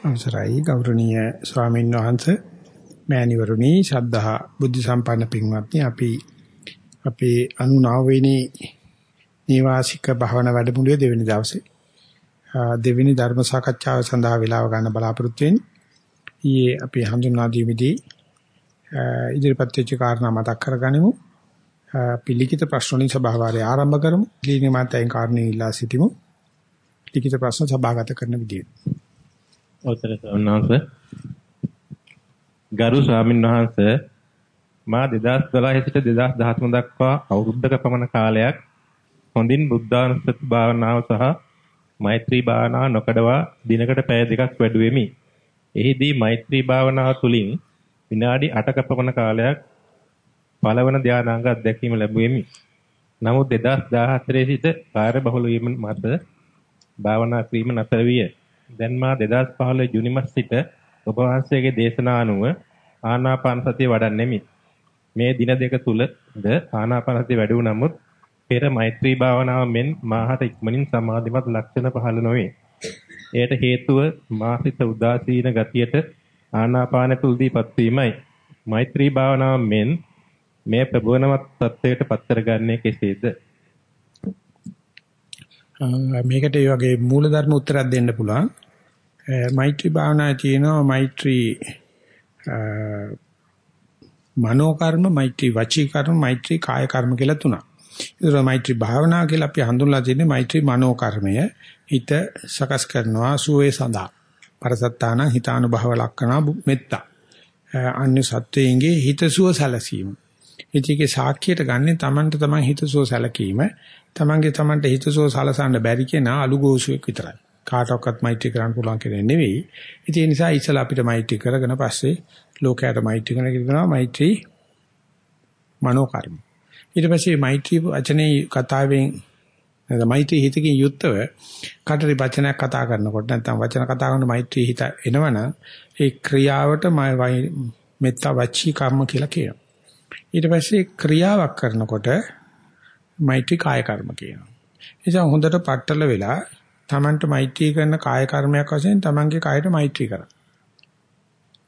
අවසරයි ගෞරවනීය ස්වාමීන් වහන්සේ මෑණිවරුනි ශද්ධහා බුද්ධ සම්පන්න පින්වත්නි අපි අපේ 99 වෙනි නිවාසික භවන වැඩමුළුවේ දෙවෙනි දවසේ දෙවෙනි ධර්ම සාකච්ඡාව සඳහා වේලාව ගන්න බලාපොරොත්තු වෙන්නේ. ඊයේ අපි හඳුන්වා දීමේදී ඉදිරිපත් වෙච්ච කාරණා මතක් කරගනිමු. පිළිකිත ප්‍රශ්න වලින් සභාවාරය ආරම්භ කරමු. ක්ලීනික මාතෙන් කාරණේ ඉල්ලා සිටිමු. ලිඛිත ප්‍රශ්න සභාගත කරන විදියට. අවසර සවන්වහන්ස ගරු ස්වාමීන් වහන්ස මා 2012 සිට 2013 දක්වා අවුරුද්දක පමණ කාලයක් හොඳින් බුද්ධානුස්සති භාවනාව සහ මෛත්‍රී භාවනාව නොකඩවා දිනකට පැය දෙකක් වැඩුවෙමි. එහිදී මෛත්‍රී භාවනාව තුළින් විනාඩි 8ක පමණ කාලයක් පළවන ධානාංග අත්දැකීම ලැබුවෙමි. නමුත් 2014 සිට කාර්ය බහුල වීම මත භාවනා ක්‍රීම නැතර විය. දැන් මා 2015 ජුනි මාස සිට ඔබ වහන්සේගේ දේශනා අනුව ආනාපාන සතිය වඩන්නෙමි. මේ දින දෙක තුලද ආනාපාන සතිය වැඩි නමුත් පෙර මෛත්‍රී භාවනාව මෙන් මාහට ඉක්මනින් සමාධිමත් ලක්ෂණ පහළ නොවේ. එයට හේතුව මාසිත උදාසීන ගතියට ආනාපාන තුල්දීපත් වීමයි. මෛත්‍රී භාවනාව මෙන් මේ ප්‍රබෝධනවත් තත්වයට පත් කරගන්නේ කෙසේද? මේකට ඒ වගේ මූලධර්ම උත්තරයක් දෙන්න පුළුවන්. මෛත්‍රී භාවනාවේ තියෙනවා මෛත්‍රී මනෝ කර්ම, මෛත්‍රී වචී කර්ම, මෛත්‍රී කාය කර්ම කියලා තුනක්. ඒතර මෛත්‍රී භාවනාව කියලා අපි හඳුන්ලා තියෙන්නේ මෛත්‍රී මනෝ කර්මය. හිත සකස් කරනවා සුවේ සඳහා. පරසත්තාන හිතානුභව ලක්කනා මෙත්තා. අන්‍ය සත්වයන්ගේ හිතසුව සැලසීම. ඉතිගේ සාක්කියට ගන්න තමන්ට තමන් හිතසුව සැලකීම තමන්ගේ තමන්ට හිතසුව සලසන්න බැරි කෙනා අලුගෝසුවෙක් විතරයි. කාටවත් මෛත්‍රී කරන්න පුළුවන් කෙනෙක් නෙවෙයි. ඉතින් ඒ නිසා ඉස්සලා අපිට මෛත්‍රී කරගෙන පස්සේ ලෝකයට මෛත්‍රී කරන කියනවා මෛත්‍රී මනෝ කර්ම. ඊට පස්සේ මෛත්‍රී වචනේ කතාවෙන් නැත්නම් මෛත්‍රී හිතකින් යුක්තව කතරි වචනයක් කතා කරනකොට නැත්නම් වචන කතා කරන මෛත්‍රී හිත එනවනම් ඒ ක්‍රියාවට මෙත්තා වචී කර්ම කියලා කියනවා. ඊට පස්සේ ක්‍රියාවක් කරනකොට මෛත්‍රී කාය කර්ම කියනවා. එනිසා හොඳට පట్టල වෙලා Tamanට මෛත්‍රී කරන කාය කර්මයක් වශයෙන් Tamanගේ කායට මෛත්‍රී කරා.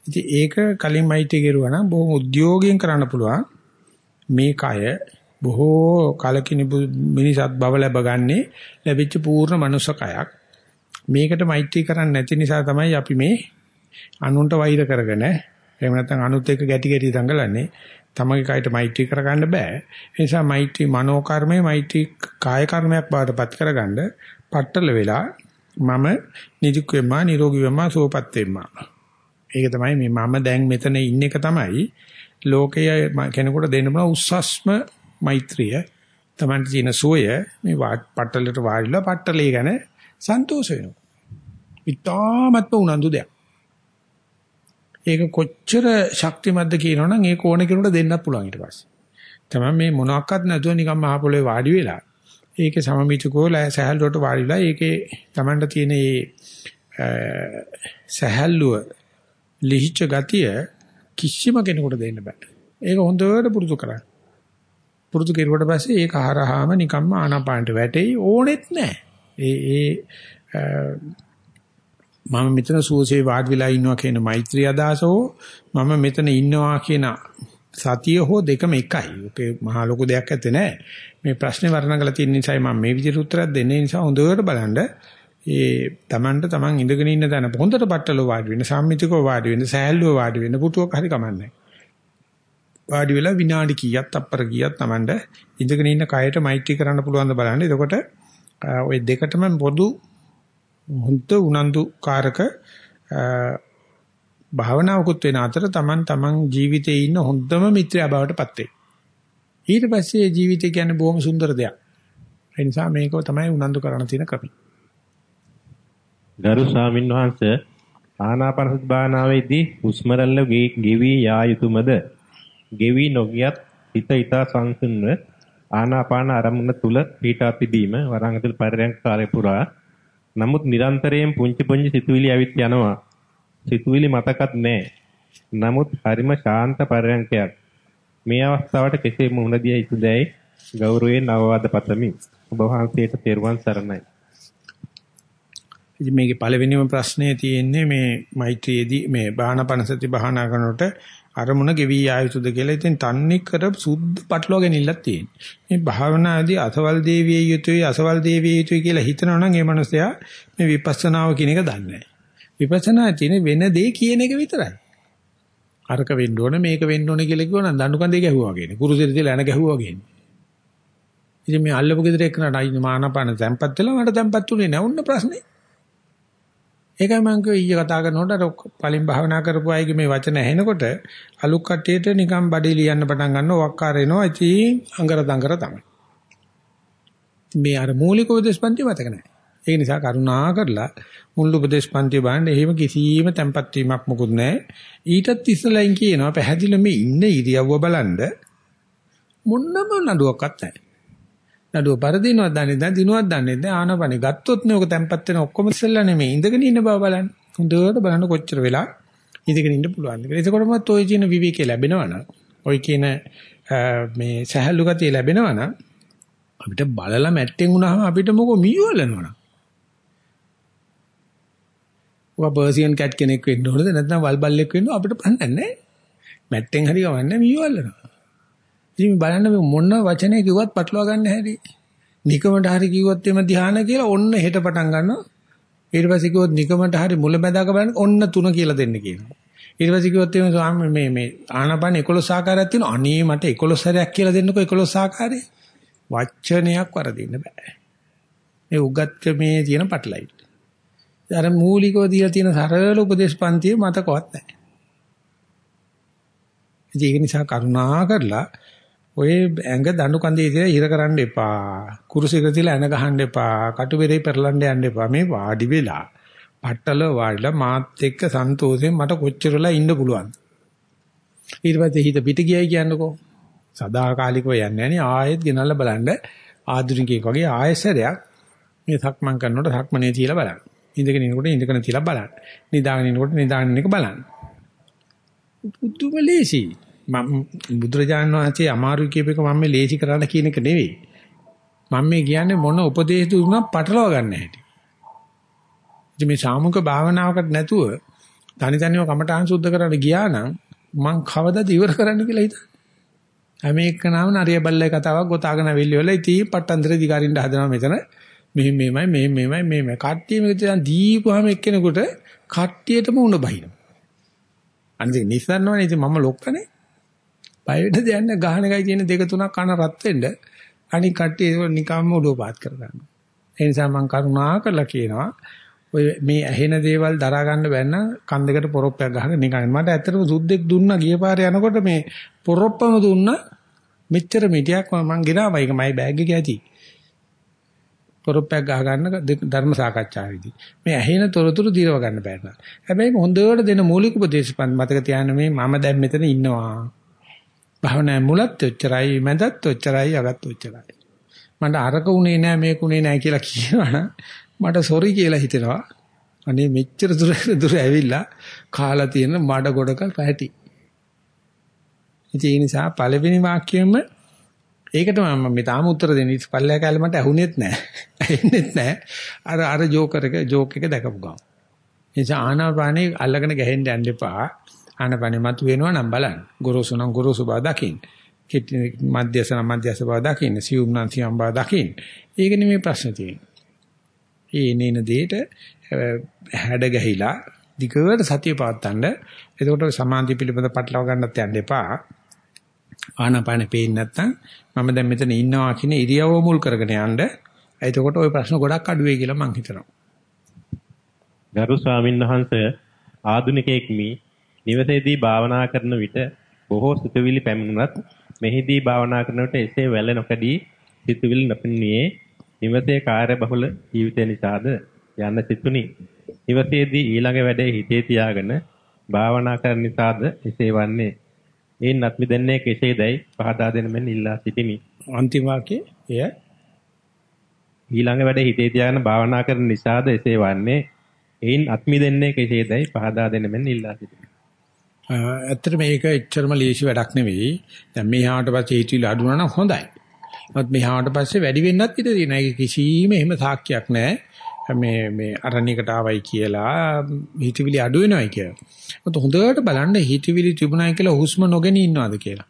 ඉතින් ඒක කලින් මෛත්‍රී කරුවා නම් බොහොම උද්‍යෝගයෙන් කරන්න පුළුවන්. මේ කය බොහෝ කලකිනි මිනිසත් බව ලැබගන්නේ ලැබිච්ච පූර්ණ මනුෂ්‍ය කයක්. මේකට මෛත්‍රී කරන්නේ නැති නිසා තමයි අපි මේ අනුන්ට වෛර කරගෙන එහෙම නැත්නම් අනුත් එක්ක ගැටි ගැටි දඟලන්නේ තමගේ කයට මෛත්‍රී කරගන්න බෑ. ඒ නිසා මෛත්‍රී මනෝ කර්මය මෛත්‍රී කාය කර්මයක් බාටපත් කරගන්න පట్టල වෙලා මම නිදුක් වෙම්මා නිරෝගී වෙම්මා සුවපත් වෙම්මා. ඒක තමයි මේ මම දැන් මෙතන ඉන්න එක තමයි ලෝකයේ කෙනෙකුට දෙන්න බුණ උස්සස්ම මෛත්‍රිය. Tamanට තියෙන සෝය මේ පట్టලට වාරිලා පట్టලේ ගැන සන්තෝෂ වෙනවා. ඉතාමත්ම උනන්දු දෙයක්. ඒක කොච්චර ශක්තිමත්ද කියනවනම් ඒක ඕන කෙනෙකුට දෙන්නත් පුළුවන් ඊට පස්සේ. තමයි මේ මොනවත් නැතුව නිකන් මහ පොළවේ වාඩි වෙලා ඒකේ සමමිතිකෝ සහැල්ලුවට වාඩි වෙලා ඒකේ Tamanට තියෙන මේ සහැල්ලුව ලිහිච්ච ගතිය කිසිම කෙනෙකුට දෙන්න බෑ. ඒක හොඳට පුරුදු කරන්න. පුරුදු කෙරුවට පස්සේ ඒක හරහාම නිකම්ම ආනාපානට වැටෙයි ඕනෙත් නැහැ. ඒ ඒ මම මෙතන සුවසේ වාඩි වෙලා ඉන්නවා කියන මෛත්‍රී අදහස හෝ මම මෙතන ඉන්නවා කියන සතිය හෝ දෙකම එකයි. ඔකේ මහා ලොකු දෙයක් ඇත්තේ නැහැ. මේ ප්‍රශ්නේ වර්ණන කරලා තියෙන නිසා මම මේ විදිහට උත්තරයක් දෙන්නේ නිසා හොඳට බලන්න. ඒ Tamanට Taman ඉඳගෙන ඉන්න තැන හොඳට පట్టලෝ වාඩි වෙන්න, සම්මිතිකව වාඩි වෙන්න, සෑහළුව වාඩි වෙන්න පුටුවක් හරි කමන්නේ. වාඩි වෙලා විනාඩි කීයක් තප්පර කීයක් Tamanට ඉඳගෙන ඉන්න කයට මෛත්‍රී කරන්න පුළුවන්ද බලන්න. එතකොට ওই දෙකටම පොදු හුන්ත උනන්දු කාරක භාවනාවකුත් වෙන අතර Taman Taman ජීවිතේ ඉන්න හොඳම මිත්‍රයා බවට පත් වෙයි. ඊට පස්සේ ජීවිතය කියන්නේ බොහොම සුන්දර දෙයක්. ඒ නිසා මේක තමයි උනන්දු කරන්න තියෙන ක්‍රමය. ගරු ස්වාමීන් වහන්සේ ආනාපානසති භාවනාවේදී හුස්ම රැල්ල ගෙවි යා යුතුයමද? ගෙවි නොගියත් හිත ඊතා සංසුන්ව ආනාපාන අරමුණ තුල පීඨා තිබීම වරංගතුල් පරිරංග කාලය පුරා නමුත් නිරන්තරයෙන් පුංචි පුංචි සිතුවිලි ඇවිත් යනවා. සිතුවිලි මතකත් නැහැ. නමුත් හරිම ශාන්ත පරිරංකයක්. මේ අවස්ථාවට කෙසේ මුහුණ දිය යුතුදැයි ගෞරවයෙන් අවවාද පතමි. ඔබ වහන්සේට තෙරුවන් සරණයි. ඉතින් මේකේ පළවෙනිම ප්‍රශ්නේ තියෙන්නේ මේ මෛත්‍රියේදී මේ බාහනපනසති බාහනා කරනකොට අරමුණ ගෙවි ආයුතුද කියලා. ඉතින් තන්නේ කර සුද්ධ පටලවාගෙන ඉල්ලක් තියෙන්නේ. මේ භාවනාදී අසවල් දේවිය යුතුයි අසවල් දේවිය යුතුයි කියලා හිතනවා නම් ඒ මනුස්සයා මේ විපස්සනාව කියන එක දන්නේ නැහැ. විපස්සනා තියෙන වෙන දේ කියන එක විතරයි. අරක වෙන්න ඕන මේක වෙන්න ඕන කියලා කිව්වනම් දඬු කඳේ ගැහුවා වගේ නේ. කුරුසෙට තියලා එන ගැහුවා වගේ නේ. ඉතින් මේ අල්ලපු ගෙදර එක්කනට අයින් මානපාන තැම්පත් වෙලා මට තැම්පත් උනේ නැවුන්න ප්‍රශ්නේ. ඒකයි මම කිව්වේ ඊයේ කතා කරනකොට අර කලින් භාවනා කරපු අයගේ මේ වචන ඇහෙනකොට අලුත් කට්ටියට නිකන් බඩේ ලියන්න පටන් ගන්නවා වක්කාර එනවා ඉතින් අඟර දඟර තමයි. මේ අර මූලික උපදේශපන්ති මතක නැහැ. ඒ නිසා කරුණා කරලා මුල් උපදේශපන්ති බලන්න එහෙම කිසිම තැම්පත් වීමක් මොකුත් නැහැ. ඊටත් ඉස්සලයින් කියනවා පැහැදිලි මේ ඉන්න ඉරියව්ව බලන්න මොන්නම නඩුවක්වත් නැහැ. නඩුව පරදිනවද දන්නේ නැහැ දිනුවක් දන්නේ නැහැ ආනපනෙ ගත්තොත් නේ ඔක තැම්පත් වෙන ඔක්කොම ඉස්සෙල්ලා නෙමෙයි ඉඳගෙන ඉන්න බව බලන්න. හොඳට බලන්න කොච්චර වෙලා ඉඳගෙන ඉන්න පුළුවන්ද කියලා. එතකොටමත් ওই කියන විවේකේ ලැබෙනවනම් ওই කියන මේ සහැල්ලු ගතිය ලැබෙනවනම් අපිට බලලා මැට්ටෙන් වුණාම අපිට මොකෝ මීවලනවනම් ඔබ පර්සියන් කැට් කෙනෙක් වෙන්න ඕනද නැත්නම් වල්බල්ලෙක් වෙන්න අපිට ප්‍රශ්නයක් නැහැ. මැට්ටෙන් හරි ගමන්නේ මීවල්ලනවා. ඉතින් බලන්න මේ මොන වචනේ කිව්වත් පටලවා ගන්න හැටි. නිකමට හරි කිව්වොත් එම ධානය කියලා ඔන්න හෙට පටන් ගන්නවා. ඊට පස්සේ කිව්වොත් නිකමට හරි මුල බැදාක බලන්න ඔන්න තුන කියලා දෙන්න කියනවා. ඊට පස්සේ කිව්වොත් එම ස්වාමී මේ මේ ආනපන 11 ආකාරයක් තියෙනවා. අනේ මට 11 සැරයක් කියලා දෙන්නකෝ 11 ආකාරය. වචනයක් වරදින්න බෑ. මේ උගත්කමේ තියෙන පටලයි. අර මූලිකව දීලා තියෙන සරල උපදේශ පන්තියේ මතකවත් නැහැ. ඒක නිසා කරුණා කරලා ඔය ඇඟ දණු කඳේ තියලා ඉර කරන්න එපා. කුරුසෙක තියලා ඇන ගහන්න එපා. කටුවෙරේ පෙරලන්න යන්න එපා. මේ වාඩි වෙලා පట్టල වාඩිලා මාත් එක්ක සන්තෝෂයෙන් මට කොච්චරලා ඉන්න පුළුවන්. ඊට පස්සේ හිත පිට ගියයි කියන්නකෝ. සදාකාලිකව යන්නේ නැණි ආයෙත් ගෙනල්ලා බලන්න ආධුනිකයෙක් වගේ ආයෙසරයක් මේ සක්මන් කරනකොට සක්මනේ තියලා බලන්න. ඉඳගෙන ඉනකොට ඉඳගෙන තියලා බලන්න. නිදාගෙන ඉනකොට නිදාගෙන ඉන්නක බලන්න. පුදුම ලේසි. මම බුදුරජාණන් වහන්සේ අමාරු කියපේක මම මේ ලේසි කරන්න කියන එක නෙවෙයි. මම මේ කියන්නේ මොන උපදේශ දුන්නත් පටලවා ගන්න හැටි. ඉතින් මේ සාමුක භාවනාවකට නැතුව තනි තනිව කමඨාන් සුද්ධ කරන්න ගියා නම් මං කවදාද ඉවර කරන්න කියලා හිතා. හැම එක්කනම නරිය බල්ලේ කතාවක් ගොතාගෙන අවිල්ල වෙලා ඉතින් පට්ටන්තර දිගාරින්න හදනවා මෙතන. මෙහෙම මෙහෙමයි මෙහෙම මෙහෙමයි මෙහෙම. කට්ටිය මේක දැන් දීපුවාම එක්කෙනෙකුට කට්ටියටම උණ බහිනවා. අනිත් නිස්සන්නවනේ ඉතින් මම ලොක්කනේ. බය වෙන්න දෙයක් නැහැ. ගහන එකයි තියෙන දෙක තුනක් කන රත් වෙන්න. අනික කට්ටිය ඒක නිකම්ම ඔලුව පාත් කර ගන්නවා. ඒ නිසා මම කරුණා කරලා කියනවා ඔය මේ ඇහෙන දේවල් දරා ගන්න බැන්න කන් දෙකට පොරොප්පයක් ගහගෙන නිකන් මට ඇත්තටම සුද්දෙක් දුන්නා ගිය පාරේ යනකොට මේ පොරොප්පම දුන්නා මෙච්චර මිටියක් මම ගෙනාවා ඒක මයි බෑග් එකේ ඇති පොරොප්පයක් ගහ ගන්න ධර්ම සාකච්ඡාවේදී මේ ඇහෙන තොරතුරු දිරව ගන්න බැහැ. හැබැයි හොඳට දෙන මූලික උපදේශ මතක තියාගන්න මේ මම දැන් මෙතන ඉන්නවා. භවනා මුලත් ඔච්චරයි මැදත් ඔච්චරයි අගත් ඔච්චරයි. මට අරක උනේ නෑ මේක උනේ නෑ කියලා කියනවනම් මට සොරි කියලා හිතෙනවා. අනේ මෙච්චර දුර දුර ඇවිල්ලා කාලා තියෙන මඩ ගොඩක පැටි. ඒ නිසා පළවෙනි වාක්‍යෙම ඒකට මම මේ තාම උත්තර දෙන්නේ පල්ලෑ කාලේ මට ඇහුනේත් නෑ. ඇහෙන්නේත් නෑ. අර අර ජෝකර් එක ජෝක් එක දැකපු ගමන්. ඒ නිසා ආනාපානේ අල්ලගෙන ගහෙන්න යන්න එපා. ආනපනෙ මතු වෙනවා නම් බලන්න. ගොරෝසු නම් ගොරෝසු බව දකින්න. කෙටි මධ්‍යස නම් මධ්‍යස බව දකින්න. සියුම් නම් සියුම් බව දකින්න. ඒක නෙමෙයි ප්‍රශ්නේ තියෙන්නේ. ඒ නේන දෙයට හැඩ ගැහිලා දිගට සතිය පවත්තන්න. එතකොට සමාධිය පිළිබඳ පටලවා ගන්නත් යන්න එපා. ආනපනෙ පේන්නේ නැත්නම් මම දැන් මෙතන ඉන්නවා කියන ඉරියව්ව මුල් කරගෙන යන්න. එතකොට ওই ප්‍රශ්න ගොඩක් අඩු වෙයි කියලා මම හිතනවා. ගරු ස්වාමීන් වහන්සේ ආධුනිකයෙක් මී නිවසේදී භාවනා කරන විට බොහෝ සිතුවිලි පැමිණුණත් මෙහිදී භාවනා කරන විට එසේ වැළ නොකඩී සිතුවිලි නොපෙනුනේ නිවසේ කාර්යබහුල ජීවිතය නිසාද යන්න සිතුනි. නිවසේදී ඊළඟ වැඩේ හිතේ තියාගෙන භාවනා කරන නිසාද එසේ වන්නේ. එයින් අත් මිදන්නේ කෙසේදයි පහදා දෙන මෙන් ඉල්ලා සිටිමි. අන්තිම වාක්‍යය එය ඊළඟ වැඩේ හිතේ තියාගෙන භාවනා කරන නිසාද එසේ වන්නේ. එයින් අත් මිදන්නේ කෙසේදයි පහදා දෙන මෙන් ඉල්ලා සිටිමි. ඇත්තට මේක එච්චරම ලේසි වැඩක් නෙවෙයි. දැන් මෙහාට පස්සේ හිතවිලි අඩු නම් හොඳයි. නමුත් මෙහාට පස්සේ වැඩි වෙන්නත් ඉඩ තියෙනවා. ඒක කිසිම එහෙම සාක්ෂියක් නැහැ. මේ මේ අරණියකට ආවයි කියලා හිතවිලි අඩු වෙනවයි කියලා. මොකද හොඳට බලන්න හිතවිලි තිබුණයි කියලා හුස්ම නොගෙන ඉන්නවද කියලා.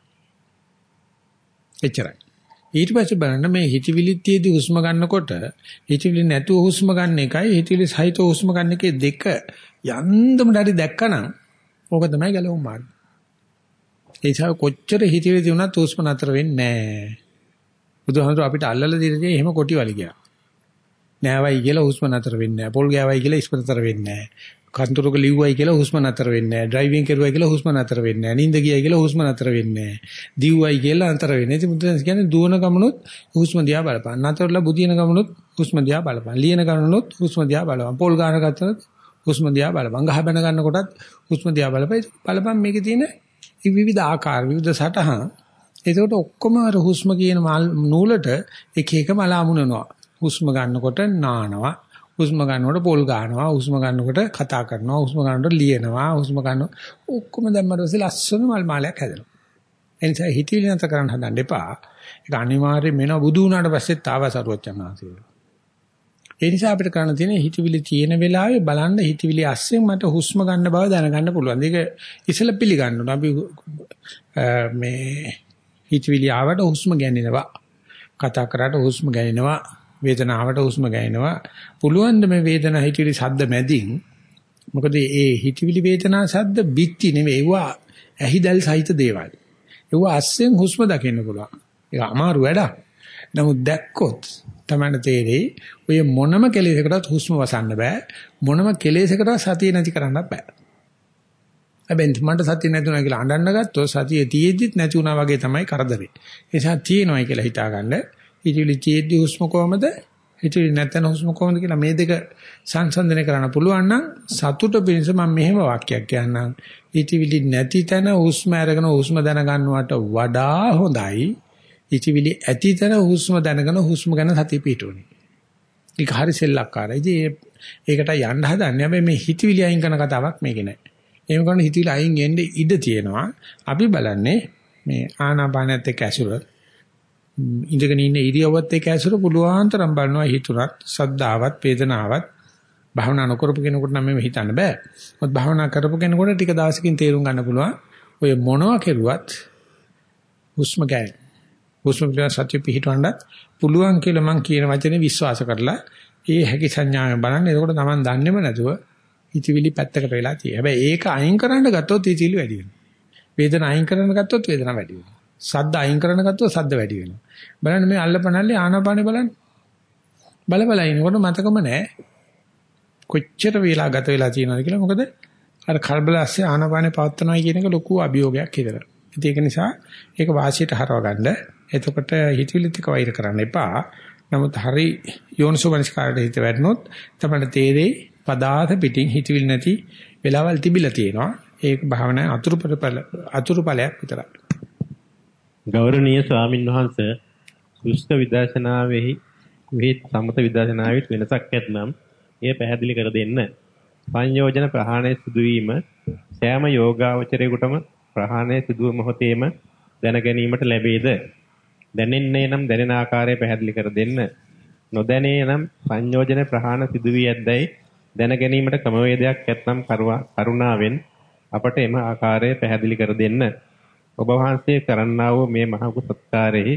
එච්චරයි. ඊට පස්සේ බලන්න මේ හිතවිලි තියේදී හුස්ම ගන්නකොට හිතවිලි නැතුව හුස්ම ගන්න එකයි හිතවිලි සහිතව හුස්ම ගන්න එකේ දෙක යන්දම හරි දැක්කනම් ඕක තමයි ගැලවුම් මාර්ගය. ඒ නිසා කොච්චර හිතවිලි තිබුණත් හුස්ම නතර වෙන්නේ නැහැ. බුදුහාමුදුර අපිට අල්ලලා දෙන්නේ එහෙම කොටි වලිගයක්. නෑවයි කියලා හුස්ම නතර වෙන්නේ නැහැ. පොල් ගෑවයි කියලා හුස්ම නතර වෙන්නේ නැහැ. කන්තුරුක ලිව්වයි කියලා හුස්ම නතර වෙන්නේ නැහැ. ඩ්‍රයිවිං කරුවයි කියලා හුස්ම නතර වෙන්නේ නැහැ. නිින්ද ගියයි කියලා හුස්ම නතර වෙන්නේ නැහැ. දිව්වයි කියලා නතර වෙන්නේ. ඉතින් මුද්දෙන් කියන්නේ දුවන ගමනොත් හුස්ම දිහා බලපන්. නතරලා බුදින ගමනොත් හුස්ම දිහා බලපන්. ලියන ගමනොත් හුස්ම දිහා බලපන්. පොල් ගාන ගත්තොත් හුස්ම දිහා බලපන්. ගහ බැන ගන්නකොටත් හුස්ම දිහා බලපන්. බලපන් මේකේ තියෙන විවිධ ආකාර විවිධ සටහන්. ඒකට ඔක්කොම අර හුස්ම කියන නූලට එක එක මලාමුනනවා. හුස්ම ගන්නකොට නානවා හුස්ම ගන්නකොට පොල් ගන්නවා හුස්ම ගන්නකොට කතා කරනවා හුස්ම ගන්නකොට ලියනවා හුස්ම ගන්න ඔක්කොම දැම්මට පස්සේ ලස්සන මල් මාලයක් හැදෙනවා එනිසා හිතවිලි නැත කරන්න හදන්න එපා ඒක අනිවාර්යයෙන් වෙන බුදු වුණාට පස්සෙත් ආව සරුවචනාංශය ඒ නිසා අපිට කරන්න තියෙන්නේ හිතවිලි තියෙන වෙලාවේ බලන්න හිතවිලි අස්සෙන් මට හුස්ම ගන්න බව දැනගන්න පුළුවන්. ඒක ඉසල පිළිගන්න ඕන. අපි මේ හිතවිලි ආවට හුස්ම ගැනිනවා. කතා කරාට හුස්ම ගැනිනවා. වේදනාවට හුස්ම ගෑනවා පුළුවන් ද මේ වේදනා හිතවිලි සද්ද මැදින් මොකද ඒ හිතවිලි වේදනා සද්ද බිත්ති නෙවෙයි ඒවා ඇහිදල් සහිත දේවල් ඒවා අස්සෙන් හුස්ම දකින්න පුළුවන් ඒක අමාරු වැඩක් නමුත් දැක්කොත් තමයි තේරෙයි ඔය මොනම කෙලෙසකටත් හුස්ම වසන්න බෑ මොනම කෙලෙසකටත් සතිය නැති කරන්න බෑ හැබැයි මන්ට සතිය නැතුණා කියලා අඬන්න ගත්තොත් සතිය තියෙද්දිත් නැති වුණා වගේ තමයි කරදරේ ඒ නිසා තියෙනවයි කියලා හිතාගන්න හිතවිලි තියෙද්දි හුස්ම කොහමද? හිතවිලි නැත්නම් හුස්ම කොහමද කියලා මේ දෙක සංසන්දනය කරන්න පුළුවන් නම් සතුට පිණිස මම මෙහෙම වාක්‍යයක් කියන්නම්. හිතවිලි නැති තැන හුස්ම අරගෙන හුස්ම දැනගන්නවට වඩා හොඳයි. හිතවිලි ඇති තැන හුස්ම දැනගෙන හුස්ම ගැන සතිය පිටුනේ. ඒක හරි සෙල්ලක්කාරයි. ඉතින් ඒකට යන්න හදන්නේ හැබැයි මේ හිතවිලි අයින් කරන කතාවක් මේකේ නෑ. එහෙම කරන හිතවිලි අයින් වෙන්න ඉඩ තියෙනවා. අපි බලන්නේ මේ ආනාපානයත් එක්ක ඇසුර ඉඳගෙන ඉන්න ඉරියව්වත් එක්ක ඇසුර පුළුවන් තරම් බලනවා හිතුණත් සද්දාවත් වේදනාවත් භාවනා නොකරපු කෙනෙකුට නම් මේ හිතන්න බෑ. මොකද භාවනා කරපු කෙනෙකුට ටික දවසකින් තේරුම් ගන්න පුළුවන් ඔය මොනවා කෙරුවත් හුස්ම ගන්න. හුස්ම ගන්න සත්‍ය පිහිටවන්න පුළුවන් කියලා මම කියන වචනේ විශ්වාස කරලා ඒ හැකි සංඥාවෙන් බලන්න. එතකොට Taman දන්නේම නැතුව හිතවිලි පැත්තකට වෙලා තියෙයි. හැබැයි ඒක අයින් කරන්න ගත්තොත් හිතවිලි වැඩි වෙනවා. වේදන අයින් කරන්න ගත්තොත් වේදනාව වැඩි වෙනවා. සද්ද අයින් කරන ගත්තොත් සද්ද වැඩි වෙනවා. බලන්න මේ අල්ලපනල්ලේ ආනාපානෙ බලන්න. බල බල ඉනකොට මතකම නැහැ. කොච්චර වේලා ගත වෙලා තියෙනවද කියලා. මොකද අර කල්බලස්සේ ආනාපානෙ පවත්වනවා කියන එක ලොකු අභියෝගයක් හිතලා. ඒක නිසා ඒක වාසියට හරව ගන්න. එතකොට හිතවිලිත් එක වෛර කරන්න එපා. නමුත් හරි යෝනිසෝමනස්කාරට හිත වැටුනොත් තමයි තේරෙයි පදාත පිටින් හිතවිලි නැති වෙලාවල් තිබිලා තියෙනවා. ඒක භාවනා අතුරුපල අතුරුපලයක් විතරයි. ගෞරවනීය ස්වාමින් වහන්සේ සුෂ්ඨ විදර්ශනාවෙහි විහිත් සමත විදර්ශනාවෙත් වෙනසක් ඇතනම් එය පැහැදිලි කර දෙන්න. සංයෝජන ප්‍රහාණය සිදුවීම සෑම යෝගාවචරයෙකුටම ප්‍රහාණය සිදුව මොහොතේම දැන ගැනීමට ලැබේද? දැනෙන්නේ නම් දැනෙන ආකාරය පැහැදිලි කර දෙන්න. නොදැනේ නම් සංයෝජන ප්‍රහාණ සිදුවී ඇද්දයි දැන ගැනීමට ක්‍රමවේදයක් ඇතනම් කරුණාවෙන් අපට එම ආකාරය පැහැදිලි කර දෙන්න. ඔබ වහන්සේ කරන්නා වූ මේ මහ කුසත්කාරෙහි